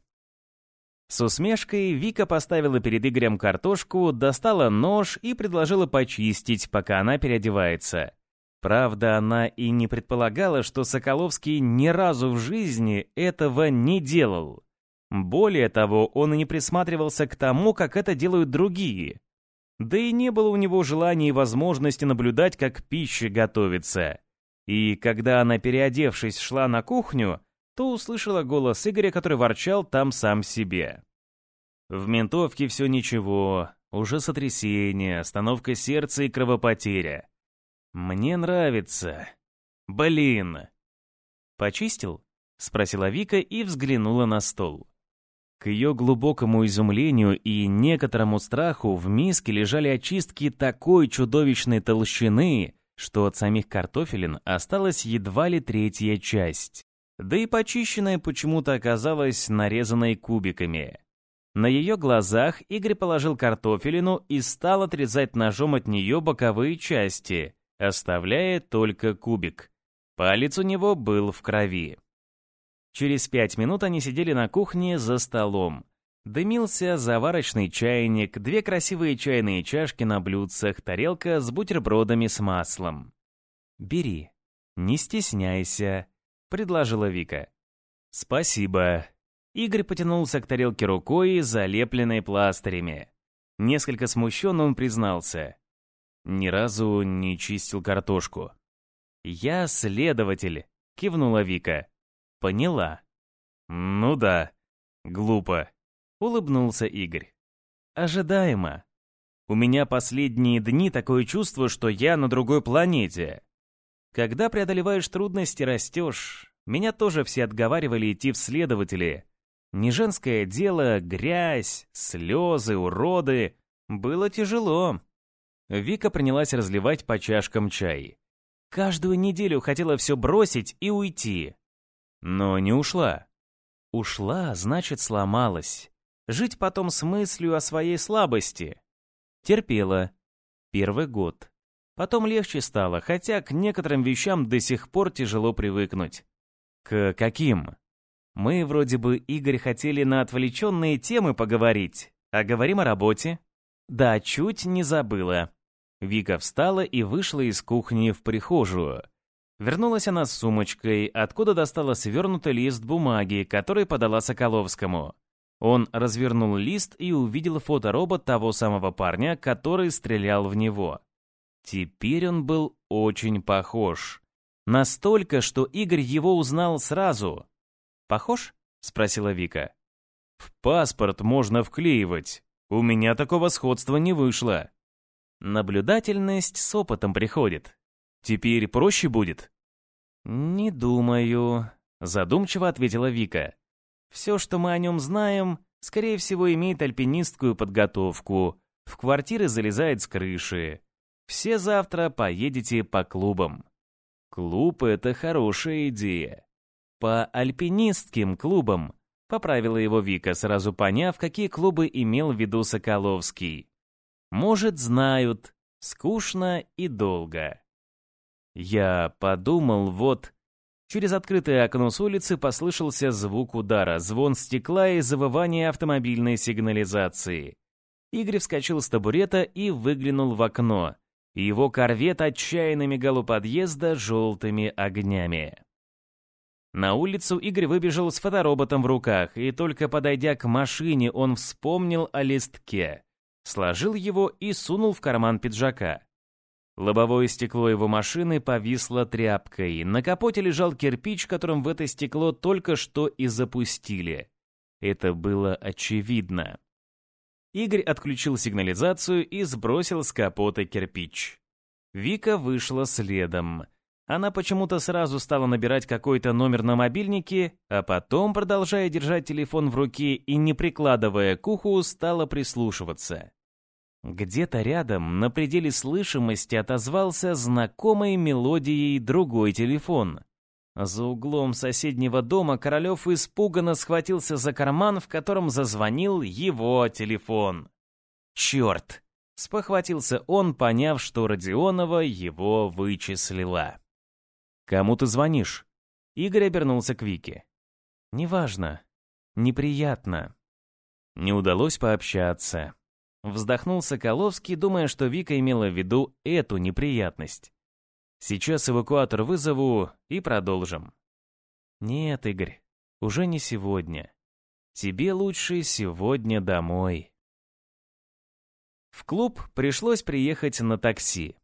С усмешкой Вика поставила перед Игорем картошку, достала нож и предложила почистить, пока она переодевается. Правда, она и не предполагала, что Соколовский ни разу в жизни этого не делал. Более того, он и не присматривался к тому, как это делают другие. Да и не было у него желания и возможности наблюдать, как пища готовится. И когда она, переодевшись, шла на кухню, то услышала голос Игоря, который ворчал там сам себе. В ментовке все ничего, уже сотрясение, остановка сердца и кровопотеря. Мне нравится. Блин. Почистил? Спросила Вика и взглянула на стол. К ее глубокому изумлению и некоторому страху в миске лежали очистки такой чудовищной толщины, что от самих картофелин осталась едва ли третья часть да и почищенная почему-то оказалась нарезанной кубиками. На ее глазах Игорь положил картофелину и стал отрезать ножом от нее боковые части, оставляя только кубик. Палец у него был в крови. Через пять минут они сидели на кухне за столом. Дымился заварочный чайник, две красивые чайные чашки на блюдцах, тарелка с бутербродами с маслом. «Бери, не стесняйся», — предложила Вика. «Спасибо». Игорь потянулся к тарелке рукой, залепленной пластырями. Несколько смущенно он признался. Ни разу не чистил картошку. «Я следователь», — кивнула Вика. «Поняла». «Ну да, глупо», — улыбнулся Игорь. «Ожидаемо. У меня последние дни такое чувство, что я на другой планете. Когда преодолеваешь трудности, растешь. Меня тоже все отговаривали идти в следователи. Не женское дело, грязь, слезы, уроды. Было тяжело. Вика принялась разливать по чашкам чай. Каждую неделю хотела все бросить и уйти. Но не ушла. Ушла, значит, сломалась. Жить потом с мыслью о своей слабости. Терпела. Первый год. Потом легче стало, хотя к некоторым вещам до сих пор тяжело привыкнуть. К каким? Мы вроде бы, Игорь, хотели на отвлеченные темы поговорить, а говорим о работе. Да, чуть не забыла. Вика встала и вышла из кухни в прихожую. Вернулась она с сумочкой, откуда достала свернутый лист бумаги, который подала Соколовскому. Он развернул лист и увидел фоторобот того самого парня, который стрелял в него. Теперь он был очень похож. Настолько, что Игорь его узнал сразу. «Похож?» — спросила Вика. «В паспорт можно вклеивать. У меня такого сходства не вышло». «Наблюдательность с опытом приходит. Теперь проще будет?» «Не думаю», — задумчиво ответила Вика. «Все, что мы о нем знаем, скорее всего, имеет альпинистскую подготовку, в квартиры залезает с крыши. Все завтра поедете по клубам». Клуб — это хорошая идея. По альпинистским клубам, поправила его Вика, сразу поняв, какие клубы имел в виду Соколовский. Может, знают, скучно и долго. Я подумал, вот... Через открытое окно с улицы послышался звук удара, звон стекла и завывание автомобильной сигнализации. Игорь вскочил с табурета и выглянул в окно — его корвет отчаянно мигал у подъезда желтыми огнями. На улицу Игорь выбежал с фотороботом в руках, и только подойдя к машине, он вспомнил о листке, сложил его и сунул в карман пиджака. Лобовое стекло его машины повисло тряпкой, на капоте лежал кирпич, которым в это стекло только что и запустили. Это было очевидно. Игорь отключил сигнализацию и сбросил с капота кирпич. Вика вышла следом. Она почему-то сразу стала набирать какой-то номер на мобильнике, а потом, продолжая держать телефон в руке и не прикладывая к уху, стала прислушиваться. Где-то рядом, на пределе слышимости, отозвался знакомой мелодией другой телефон. За углом соседнего дома Королев испуганно схватился за карман, в котором зазвонил его телефон. «Черт!» — спохватился он, поняв, что Родионова его вычислила. «Кому ты звонишь?» Игорь обернулся к Вике. «Неважно. Неприятно. Не удалось пообщаться». Вздохнул Соколовский, думая, что Вика имела в виду эту неприятность. Сейчас эвакуатор вызову и продолжим. Нет, Игорь, уже не сегодня. Тебе лучше сегодня домой. В клуб пришлось приехать на такси.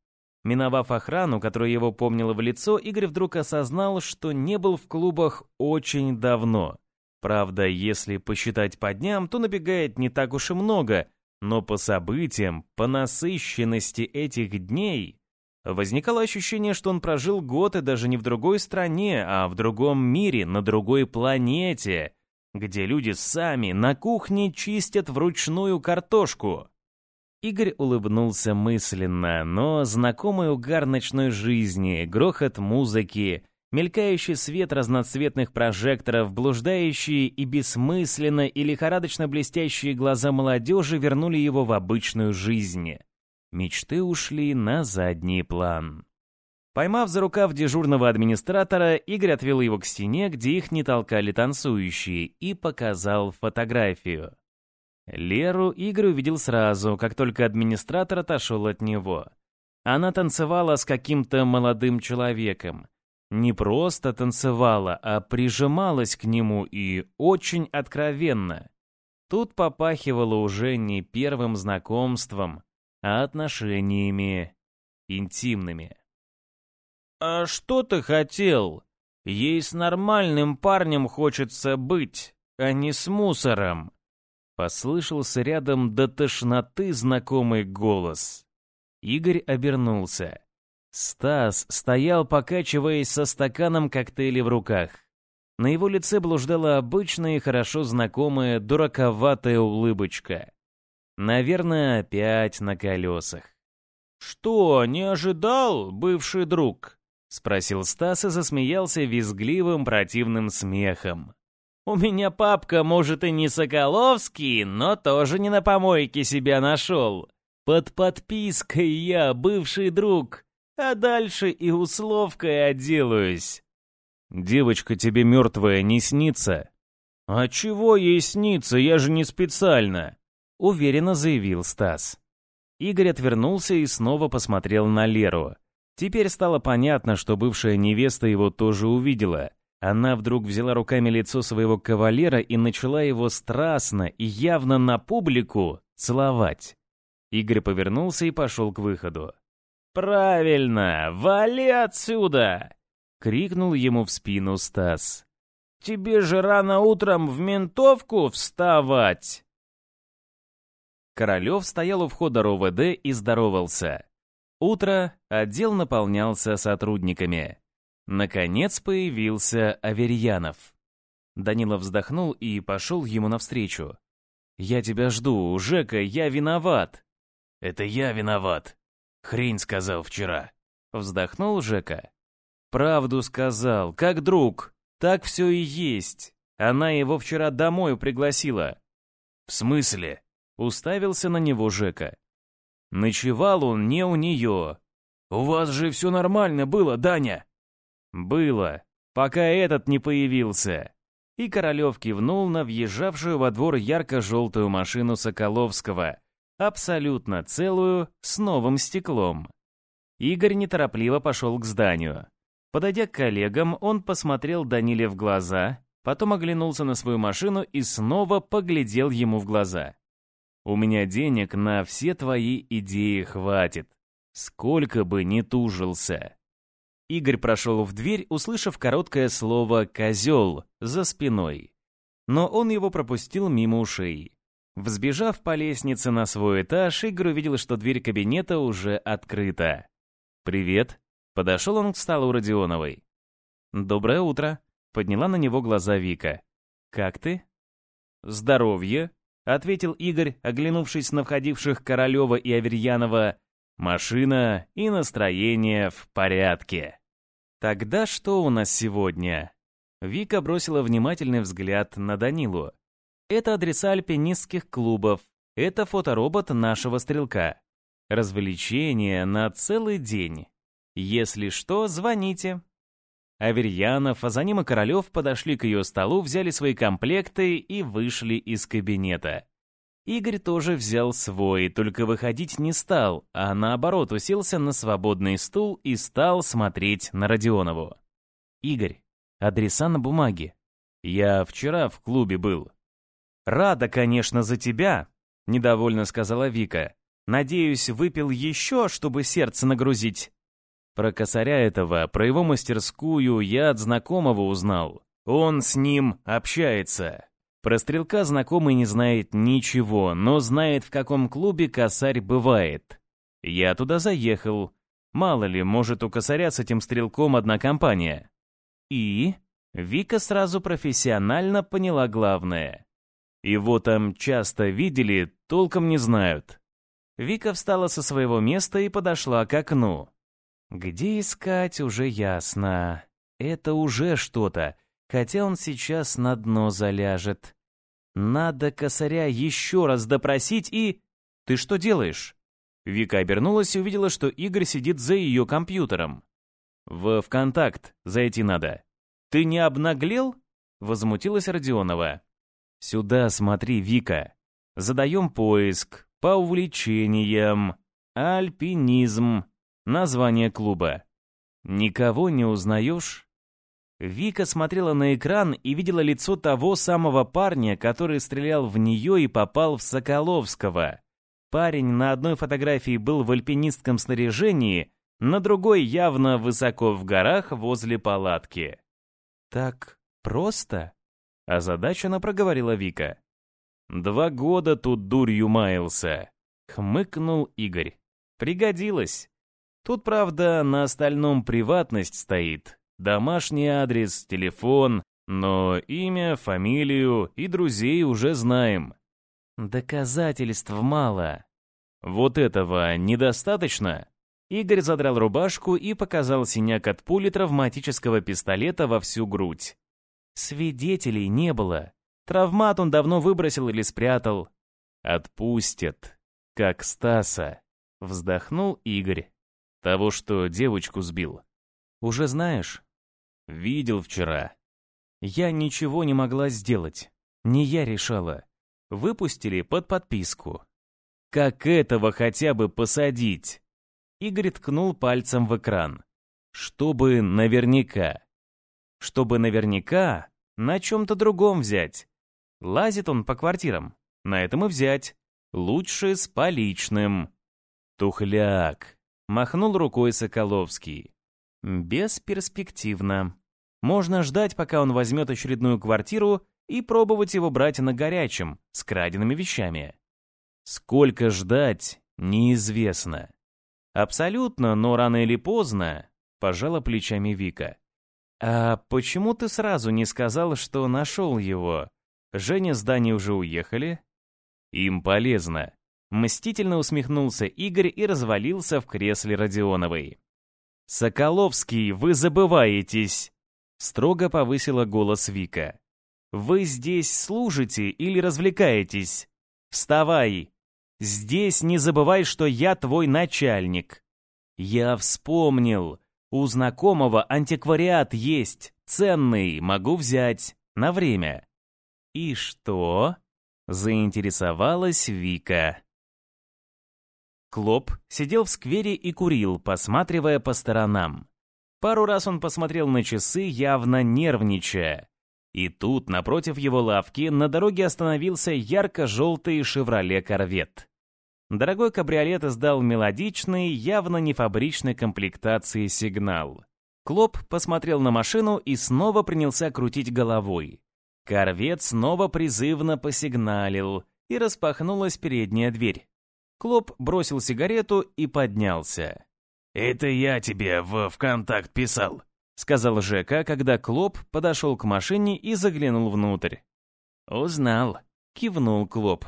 Миновав охрану, которая его помнила в лицо, Игорь вдруг осознал, что не был в клубах очень давно. Правда, если посчитать по дням, то набегает не так уж и много, но по событиям, по насыщенности этих дней Возникало ощущение, что он прожил год и даже не в другой стране, а в другом мире, на другой планете, где люди сами на кухне чистят вручную картошку. Игорь улыбнулся мысленно, но знакомый угар ночной жизни, грохот музыки, мелькающий свет разноцветных прожекторов, блуждающие и бессмысленно и лихорадочно блестящие глаза молодежи вернули его в обычную жизнь. Мечты ушли на задний план. Поймав за рукав дежурного администратора, Игорь отвел его к стене, где их не толкали танцующие, и показал фотографию. Леру Игорь увидел сразу, как только администратор отошел от него. Она танцевала с каким-то молодым человеком. Не просто танцевала, а прижималась к нему и очень откровенно. Тут попахивало уже не первым знакомством, а отношениями интимными. «А что ты хотел? Ей с нормальным парнем хочется быть, а не с мусором!» Послышался рядом до тошноты знакомый голос. Игорь обернулся. Стас стоял, покачиваясь со стаканом коктейля в руках. На его лице блуждала обычная и хорошо знакомая дураковатая улыбочка. Наверное, опять на колесах. «Что, не ожидал, бывший друг?» — спросил Стас и засмеялся визгливым противным смехом. «У меня папка, может, и не Соколовский, но тоже не на помойке себя нашел. Под подпиской я, бывший друг, а дальше и условкой отделаюсь». «Девочка тебе мертвая не снится?» «А чего ей снится, я же не специально», — уверенно заявил Стас. Игорь отвернулся и снова посмотрел на Леру. Теперь стало понятно, что бывшая невеста его тоже увидела. Она вдруг взяла руками лицо своего кавалера и начала его страстно и явно на публику целовать. Игорь повернулся и пошел к выходу. «Правильно! Вали отсюда!» — крикнул ему в спину Стас. «Тебе же рано утром в ментовку вставать!» Королев стоял у входа РОВД и здоровался. Утро, отдел наполнялся сотрудниками. Наконец появился Аверьянов. Данилов вздохнул и пошел ему навстречу. «Я тебя жду, Жека, я виноват!» «Это я виноват!» «Хрень сказал вчера!» Вздохнул Жека. «Правду сказал, как друг. Так все и есть. Она его вчера домой пригласила». «В смысле?» Уставился на него Жека. Ночевал он не у нее. «У вас же все нормально было, Даня?» «Было, пока этот не появился». И Королев кивнул на въезжавшую во двор ярко-желтую машину Соколовского, абсолютно целую, с новым стеклом. Игорь неторопливо пошел к зданию. Подойдя к коллегам, он посмотрел Даниле в глаза, потом оглянулся на свою машину и снова поглядел ему в глаза. У меня денег на все твои идеи хватит. Сколько бы ни тужился. Игорь прошел в дверь, услышав короткое слово «козел» за спиной. Но он его пропустил мимо ушей. Взбежав по лестнице на свой этаж, Игорь увидел, что дверь кабинета уже открыта. «Привет». Подошел он к столу Родионовой. «Доброе утро», — подняла на него глаза Вика. «Как ты?» «Здоровье», — ответил Игорь, оглянувшись на входивших Королева и Аверьянова. «Машина и настроение в порядке». «Тогда что у нас сегодня?» Вика бросила внимательный взгляд на Данилу. «Это адреса альпинистских клубов. Это фоторобот нашего стрелка. Развлечения на целый день. Если что, звоните». Аверьянов, а за ним и Королев подошли к ее столу, взяли свои комплекты и вышли из кабинета. Игорь тоже взял свой, только выходить не стал, а наоборот уселся на свободный стул и стал смотреть на Родионову. «Игорь, адреса на бумаге. Я вчера в клубе был». «Рада, конечно, за тебя», — недовольно сказала Вика. «Надеюсь, выпил еще, чтобы сердце нагрузить». Про косаря этого, про его мастерскую я от знакомого узнал. Он с ним общается. Про стрелка знакомый не знает ничего, но знает, в каком клубе косарь бывает. Я туда заехал. Мало ли, может, у косаря с этим стрелком одна компания. И Вика сразу профессионально поняла главное. Его там часто видели, толком не знают. Вика встала со своего места и подошла к окну. Где искать, уже ясно. Это уже что-то, хотя он сейчас на дно заляжет. Надо косаря еще раз допросить и... Ты что делаешь? Вика обернулась и увидела, что Игорь сидит за ее компьютером. В ВКонтакт зайти надо. Ты не обнаглел? Возмутилась Родионова. Сюда смотри, Вика. Задаем поиск по увлечениям. Альпинизм. Название клуба. Никого не узнаешь? Вика смотрела на экран и видела лицо того самого парня, который стрелял в нее и попал в Соколовского. Парень на одной фотографии был в альпинистском снаряжении, на другой явно высоко в горах возле палатки. «Так просто?» — озадаченно проговорила Вика. «Два года тут дурью маялся», — хмыкнул Игорь. «Пригодилось. Тут, правда, на остальном приватность стоит. Домашний адрес, телефон, но имя, фамилию и друзей уже знаем. Доказательств мало. Вот этого недостаточно? Игорь задрал рубашку и показал синяк от пули травматического пистолета во всю грудь. Свидетелей не было. Травмат он давно выбросил или спрятал. Отпустят. Как Стаса. Вздохнул Игорь. Того, что девочку сбил. Уже знаешь? Видел вчера. Я ничего не могла сделать. Не я решала. Выпустили под подписку. Как этого хотя бы посадить? Игорь ткнул пальцем в экран. Чтобы наверняка. Чтобы наверняка на чем-то другом взять. Лазит он по квартирам. На этом и взять. Лучше с поличным. Тухляк. Махнул рукой Соколовский. Бесперспективно. Можно ждать, пока он возьмет очередную квартиру и пробовать его брать на горячем, с краденными вещами. Сколько ждать, неизвестно. Абсолютно, но рано или поздно, пожала плечами Вика. А почему ты сразу не сказал, что нашел его? Женя с Даней уже уехали? Им полезно. Мстительно усмехнулся Игорь и развалился в кресле Родионовой. «Соколовский, вы забываетесь!» Строго повысила голос Вика. «Вы здесь служите или развлекаетесь? Вставай! Здесь не забывай, что я твой начальник!» «Я вспомнил. У знакомого антиквариат есть, ценный, могу взять, на время». «И что?» — заинтересовалась Вика. Клоп сидел в сквере и курил, посматривая по сторонам. Пару раз он посмотрел на часы, явно нервничая. И тут, напротив его лавки, на дороге остановился ярко-желтый «Шевроле Корвет». Дорогой кабриолет издал мелодичный, явно не фабричной комплектации сигнал. Клоп посмотрел на машину и снова принялся крутить головой. Корвет снова призывно посигналил, и распахнулась передняя дверь. Клоп бросил сигарету и поднялся. «Это я тебе в ВКонтакт писал», — сказал Жека, когда Клоп подошел к машине и заглянул внутрь. «Узнал», — кивнул Клоп.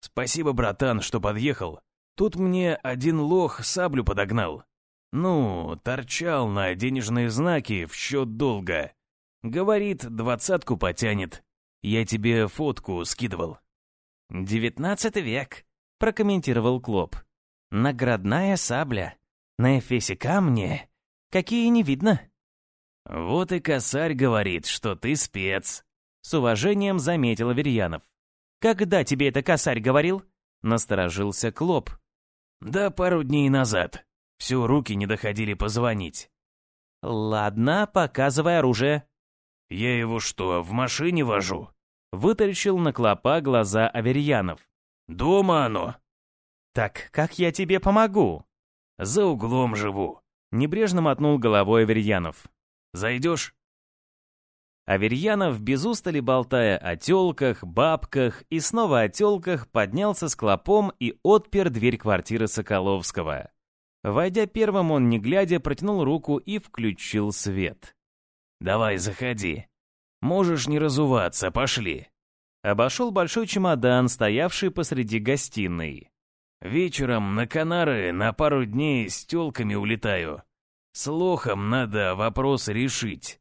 «Спасибо, братан, что подъехал. Тут мне один лох саблю подогнал. Ну, торчал на денежные знаки в счет долга. Говорит, двадцатку потянет. Я тебе фотку скидывал». «Девятнадцатый век», — прокомментировал Клоп. «Наградная сабля. На эфесе камни. Какие не видно». «Вот и косарь говорит, что ты спец», — с уважением заметил Аверьянов. «Когда тебе это косарь говорил?» — насторожился Клоп. «Да пару дней назад. Все руки не доходили позвонить». «Ладно, показывай оружие». «Я его что, в машине вожу?» Вытаращил на Клопа глаза Аверьянов. Дома оно. Так как я тебе помогу? За углом живу. Небрежно мотнул головой Аверьянов. Зайдешь? Аверьянов, без устали болтая о тёлках, бабках и снова о тёлках, поднялся с клопом и отпер дверь квартиры Соколовского. Войдя первым, он, не глядя, протянул руку и включил свет. «Давай, заходи. Можешь не разуваться, пошли». Обошел большой чемодан, стоявший посреди гостиной. «Вечером на Канары на пару дней с тёлками улетаю. С лохом надо вопрос решить.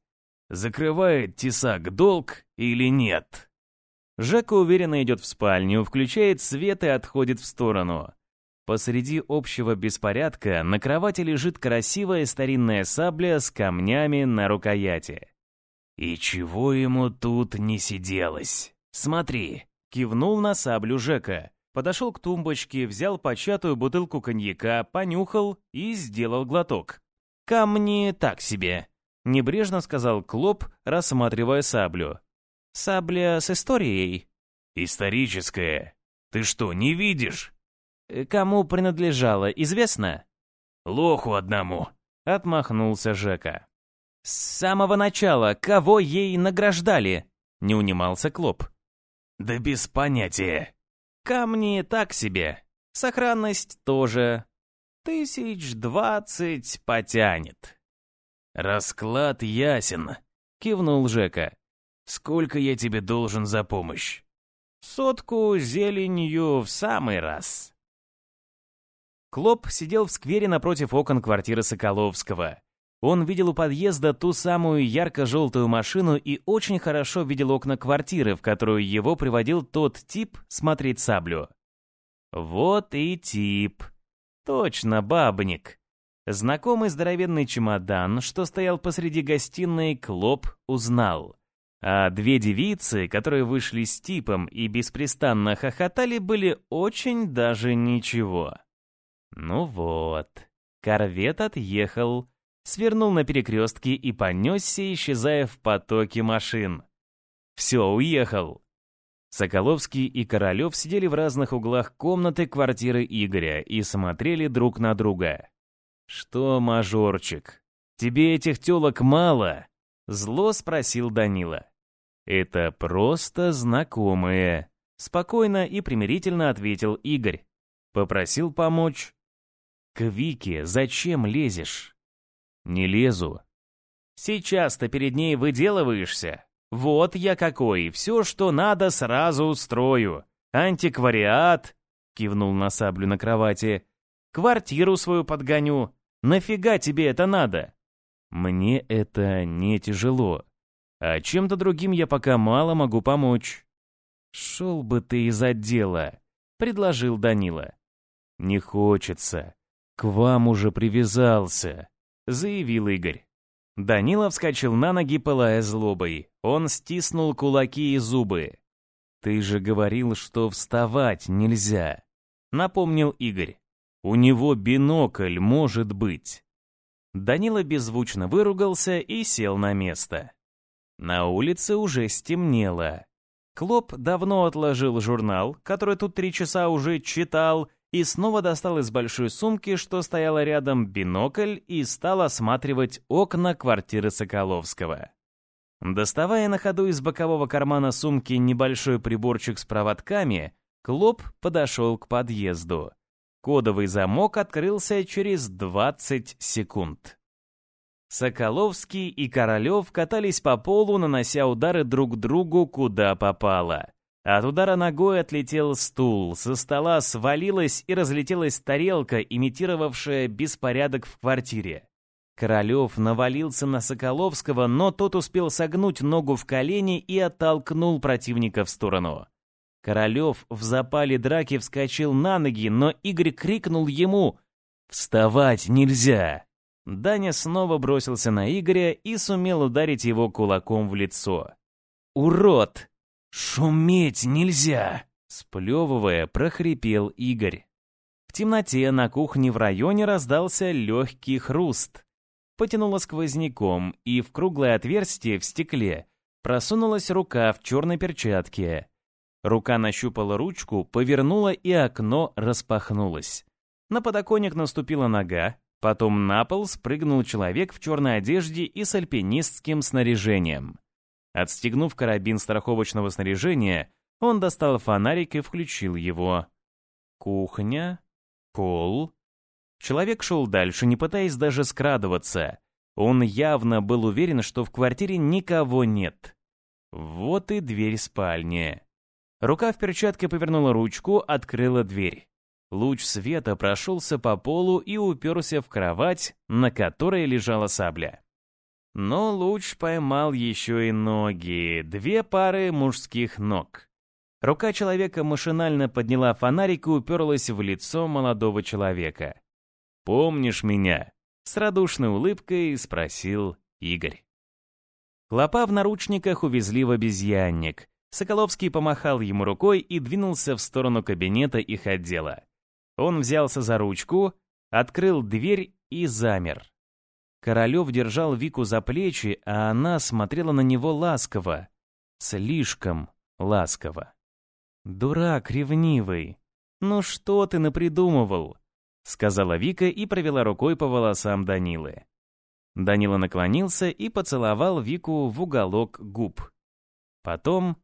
Закрывает тесак долг или нет?» Жека уверенно идет в спальню, включает свет и отходит в сторону. Посреди общего беспорядка на кровати лежит красивая старинная сабля с камнями на рукояти. «И чего ему тут не сиделось?» «Смотри», — Кивнул на саблю Жека. Подошел к тумбочке, взял початую бутылку коньяка, понюхал и сделал глоток. «Камни так себе», — небрежно сказал Клоп, рассматривая саблю. «Сабля с историей?» «Историческая. Ты что, не видишь?» «Э, «Кому принадлежала, известно?» «Лоху одному», — отмахнулся Жека. «С самого начала кого ей награждали?» — не унимался Клоп. «Да без понятия». «Камни так себе. Сохранность тоже. Тысяч двадцать потянет». «Расклад ясен», — кивнул Жека. «Сколько я тебе должен за помощь?» «Сотку зеленью в самый раз». Клоп сидел в сквере напротив окон квартиры Соколовского. Он видел у подъезда ту самую ярко-желтую машину и очень хорошо видел окна квартиры, в которую его приводил тот тип смотреть саблю. Вот и тип. Точно, бабник. Знакомый здоровенный чемодан, что стоял посреди гостиной, Клоп узнал. А две девицы, которые вышли с типом и беспрестанно хохотали, были очень даже ничего. Ну вот, корвет отъехал, свернул на перекрестке и понесся, исчезая в потоке машин. Все, уехал. Соколовский и Королев сидели в разных углах комнаты квартиры Игоря и смотрели друг на друга. «Что, мажорчик, тебе этих телок мало?» Зло спросил Данила. «Это просто знакомые», — спокойно и примирительно ответил Игорь. Попросил помочь. «К Вике зачем лезешь?» Не лезу. Сейчас ты перед ней выделываешься. Вот я какой, все, что надо, сразу устрою. Антиквариат, кивнул на саблю на кровати. Квартиру свою подгоню. Нафига тебе это надо? Мне это не тяжело. А чем-то другим я пока мало могу помочь. Шел бы ты из отдела, предложил Данила. Не хочется. К вам уже привязался. — заявил Игорь. Данила вскочил на ноги, пылая злобой. Он стиснул кулаки и зубы. «Ты же говорил, что вставать нельзя», — напомнил Игорь. «У него бинокль может быть». Данила беззвучно выругался и сел на место. На улице уже стемнело. Клоп давно отложил журнал, который тут три часа уже читал, и снова достал из большой сумки, что стояла рядом, бинокль и стал осматривать окна квартиры Соколовского. Доставая на ходу из бокового кармана сумки небольшой приборчик с проводками, Клоп подошел к подъезду. Кодовый замок открылся через 20 секунд. Соколовский и Королев катались по полу, нанося удары друг другу куда попало. От удара ногой отлетел стул, со стола свалилась и разлетелась тарелка, имитировавшая беспорядок в квартире. Королев навалился на Соколовского, но тот успел согнуть ногу в колени и оттолкнул противника в сторону. Королев в запале драки вскочил на ноги, но Игорь крикнул ему «Вставать нельзя!». Даня снова бросился на Игоря и сумел ударить его кулаком в лицо. «Урод!» «Шуметь нельзя!» — сплевывая, прохрипел Игорь. В темноте на кухне в районе раздался легкий хруст. Потянуло сквозняком, и в круглое отверстие в стекле просунулась рука в черной перчатке. Рука нащупала ручку, повернула, и окно распахнулось. На подоконник наступила нога, потом на пол спрыгнул человек в черной одежде и с альпинистским снаряжением. Отстегнув карабин страховочного снаряжения, он достал фонарик и включил его. Кухня, пол. Человек шел дальше, не пытаясь даже скрадываться. Он явно был уверен, что в квартире никого нет. Вот и дверь спальни. Рука в перчатке повернула ручку, открыла дверь. Луч света прошелся по полу и уперся в кровать, на которой лежала сабля. Но луч поймал еще и ноги, две пары мужских ног. Рука человека машинально подняла фонарик и уперлась в лицо молодого человека. «Помнишь меня?» — с радушной улыбкой спросил Игорь. Клопа в наручниках увезли в обезьянник. Соколовский помахал ему рукой и двинулся в сторону кабинета их отдела. Он взялся за ручку, открыл дверь и замер. Королев держал Вику за плечи, а она смотрела на него ласково. Слишком ласково. «Дурак ревнивый! Ну что ты напридумывал?» Сказала Вика и провела рукой по волосам Данилы. Данила наклонился и поцеловал Вику в уголок губ. Потом...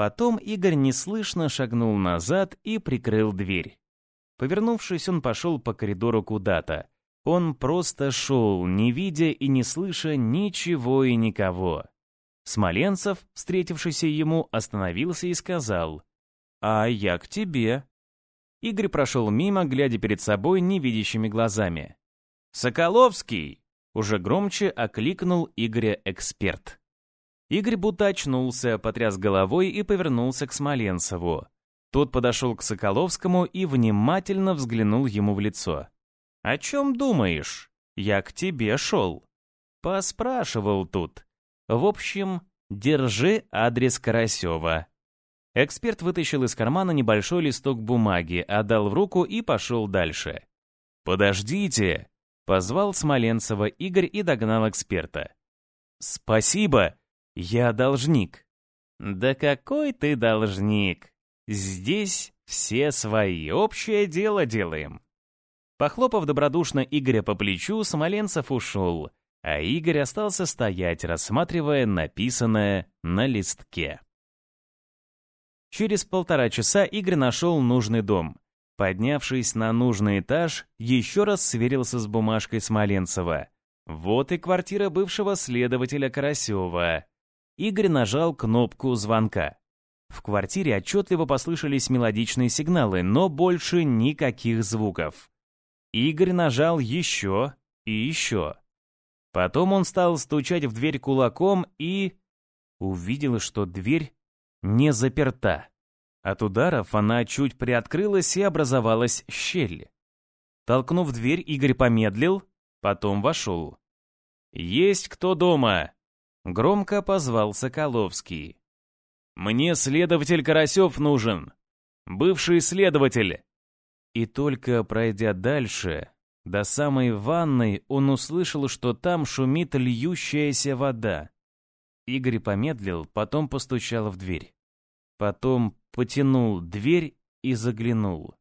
Потом Игорь неслышно шагнул назад и прикрыл дверь. Повернувшись, он пошел по коридору куда-то. Он просто шел, не видя и не слыша ничего и никого. Смоленцев, встретившийся ему, остановился и сказал, «А я к тебе». Игорь прошел мимо, глядя перед собой невидящими глазами. «Соколовский!» — уже громче окликнул Игоря эксперт. Игорь будто очнулся, потряс головой и повернулся к Смоленцеву. Тот подошел к Соколовскому и внимательно взглянул ему в лицо. «О чем думаешь? Я к тебе шел». Поспрашивал тут. В общем, держи адрес Карасева. Эксперт вытащил из кармана небольшой листок бумаги, отдал в руку и пошел дальше. «Подождите!» — позвал Смоленцева Игорь и догнал эксперта. «Спасибо! Я должник!» «Да какой ты должник! Здесь все свои, общее дело делаем!» Похлопав добродушно Игоря по плечу, Смоленцев ушел, а Игорь остался стоять, рассматривая написанное на листке. Через полтора часа Игорь нашел нужный дом. Поднявшись на нужный этаж, еще раз сверился с бумажкой Смоленцева. Вот и квартира бывшего следователя Карасева. Игорь нажал кнопку звонка. В квартире отчетливо послышались мелодичные сигналы, но больше никаких звуков. Игорь нажал еще и еще. Потом он стал стучать в дверь кулаком и... Увидел, что дверь не заперта. От ударов она чуть приоткрылась и образовалась щель. Толкнув дверь, Игорь помедлил, потом вошел. «Есть кто дома?» — громко позвал Соколовский. «Мне следователь Карасев нужен. Бывший следователь. И только пройдя дальше, до самой ванной, он услышал, что там шумит льющаяся вода. Игорь помедлил, потом постучал в дверь. Потом потянул дверь и заглянул.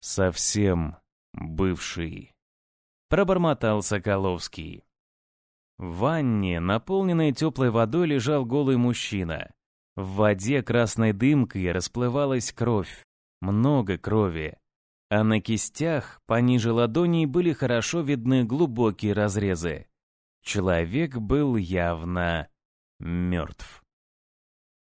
«Совсем бывший», — пробормотал Соколовский. В ванне, наполненной теплой водой, лежал голый мужчина. В воде красной дымкой расплывалась кровь. Много крови а на кистях пониже ладоней были хорошо видны глубокие разрезы. Человек был явно мертв.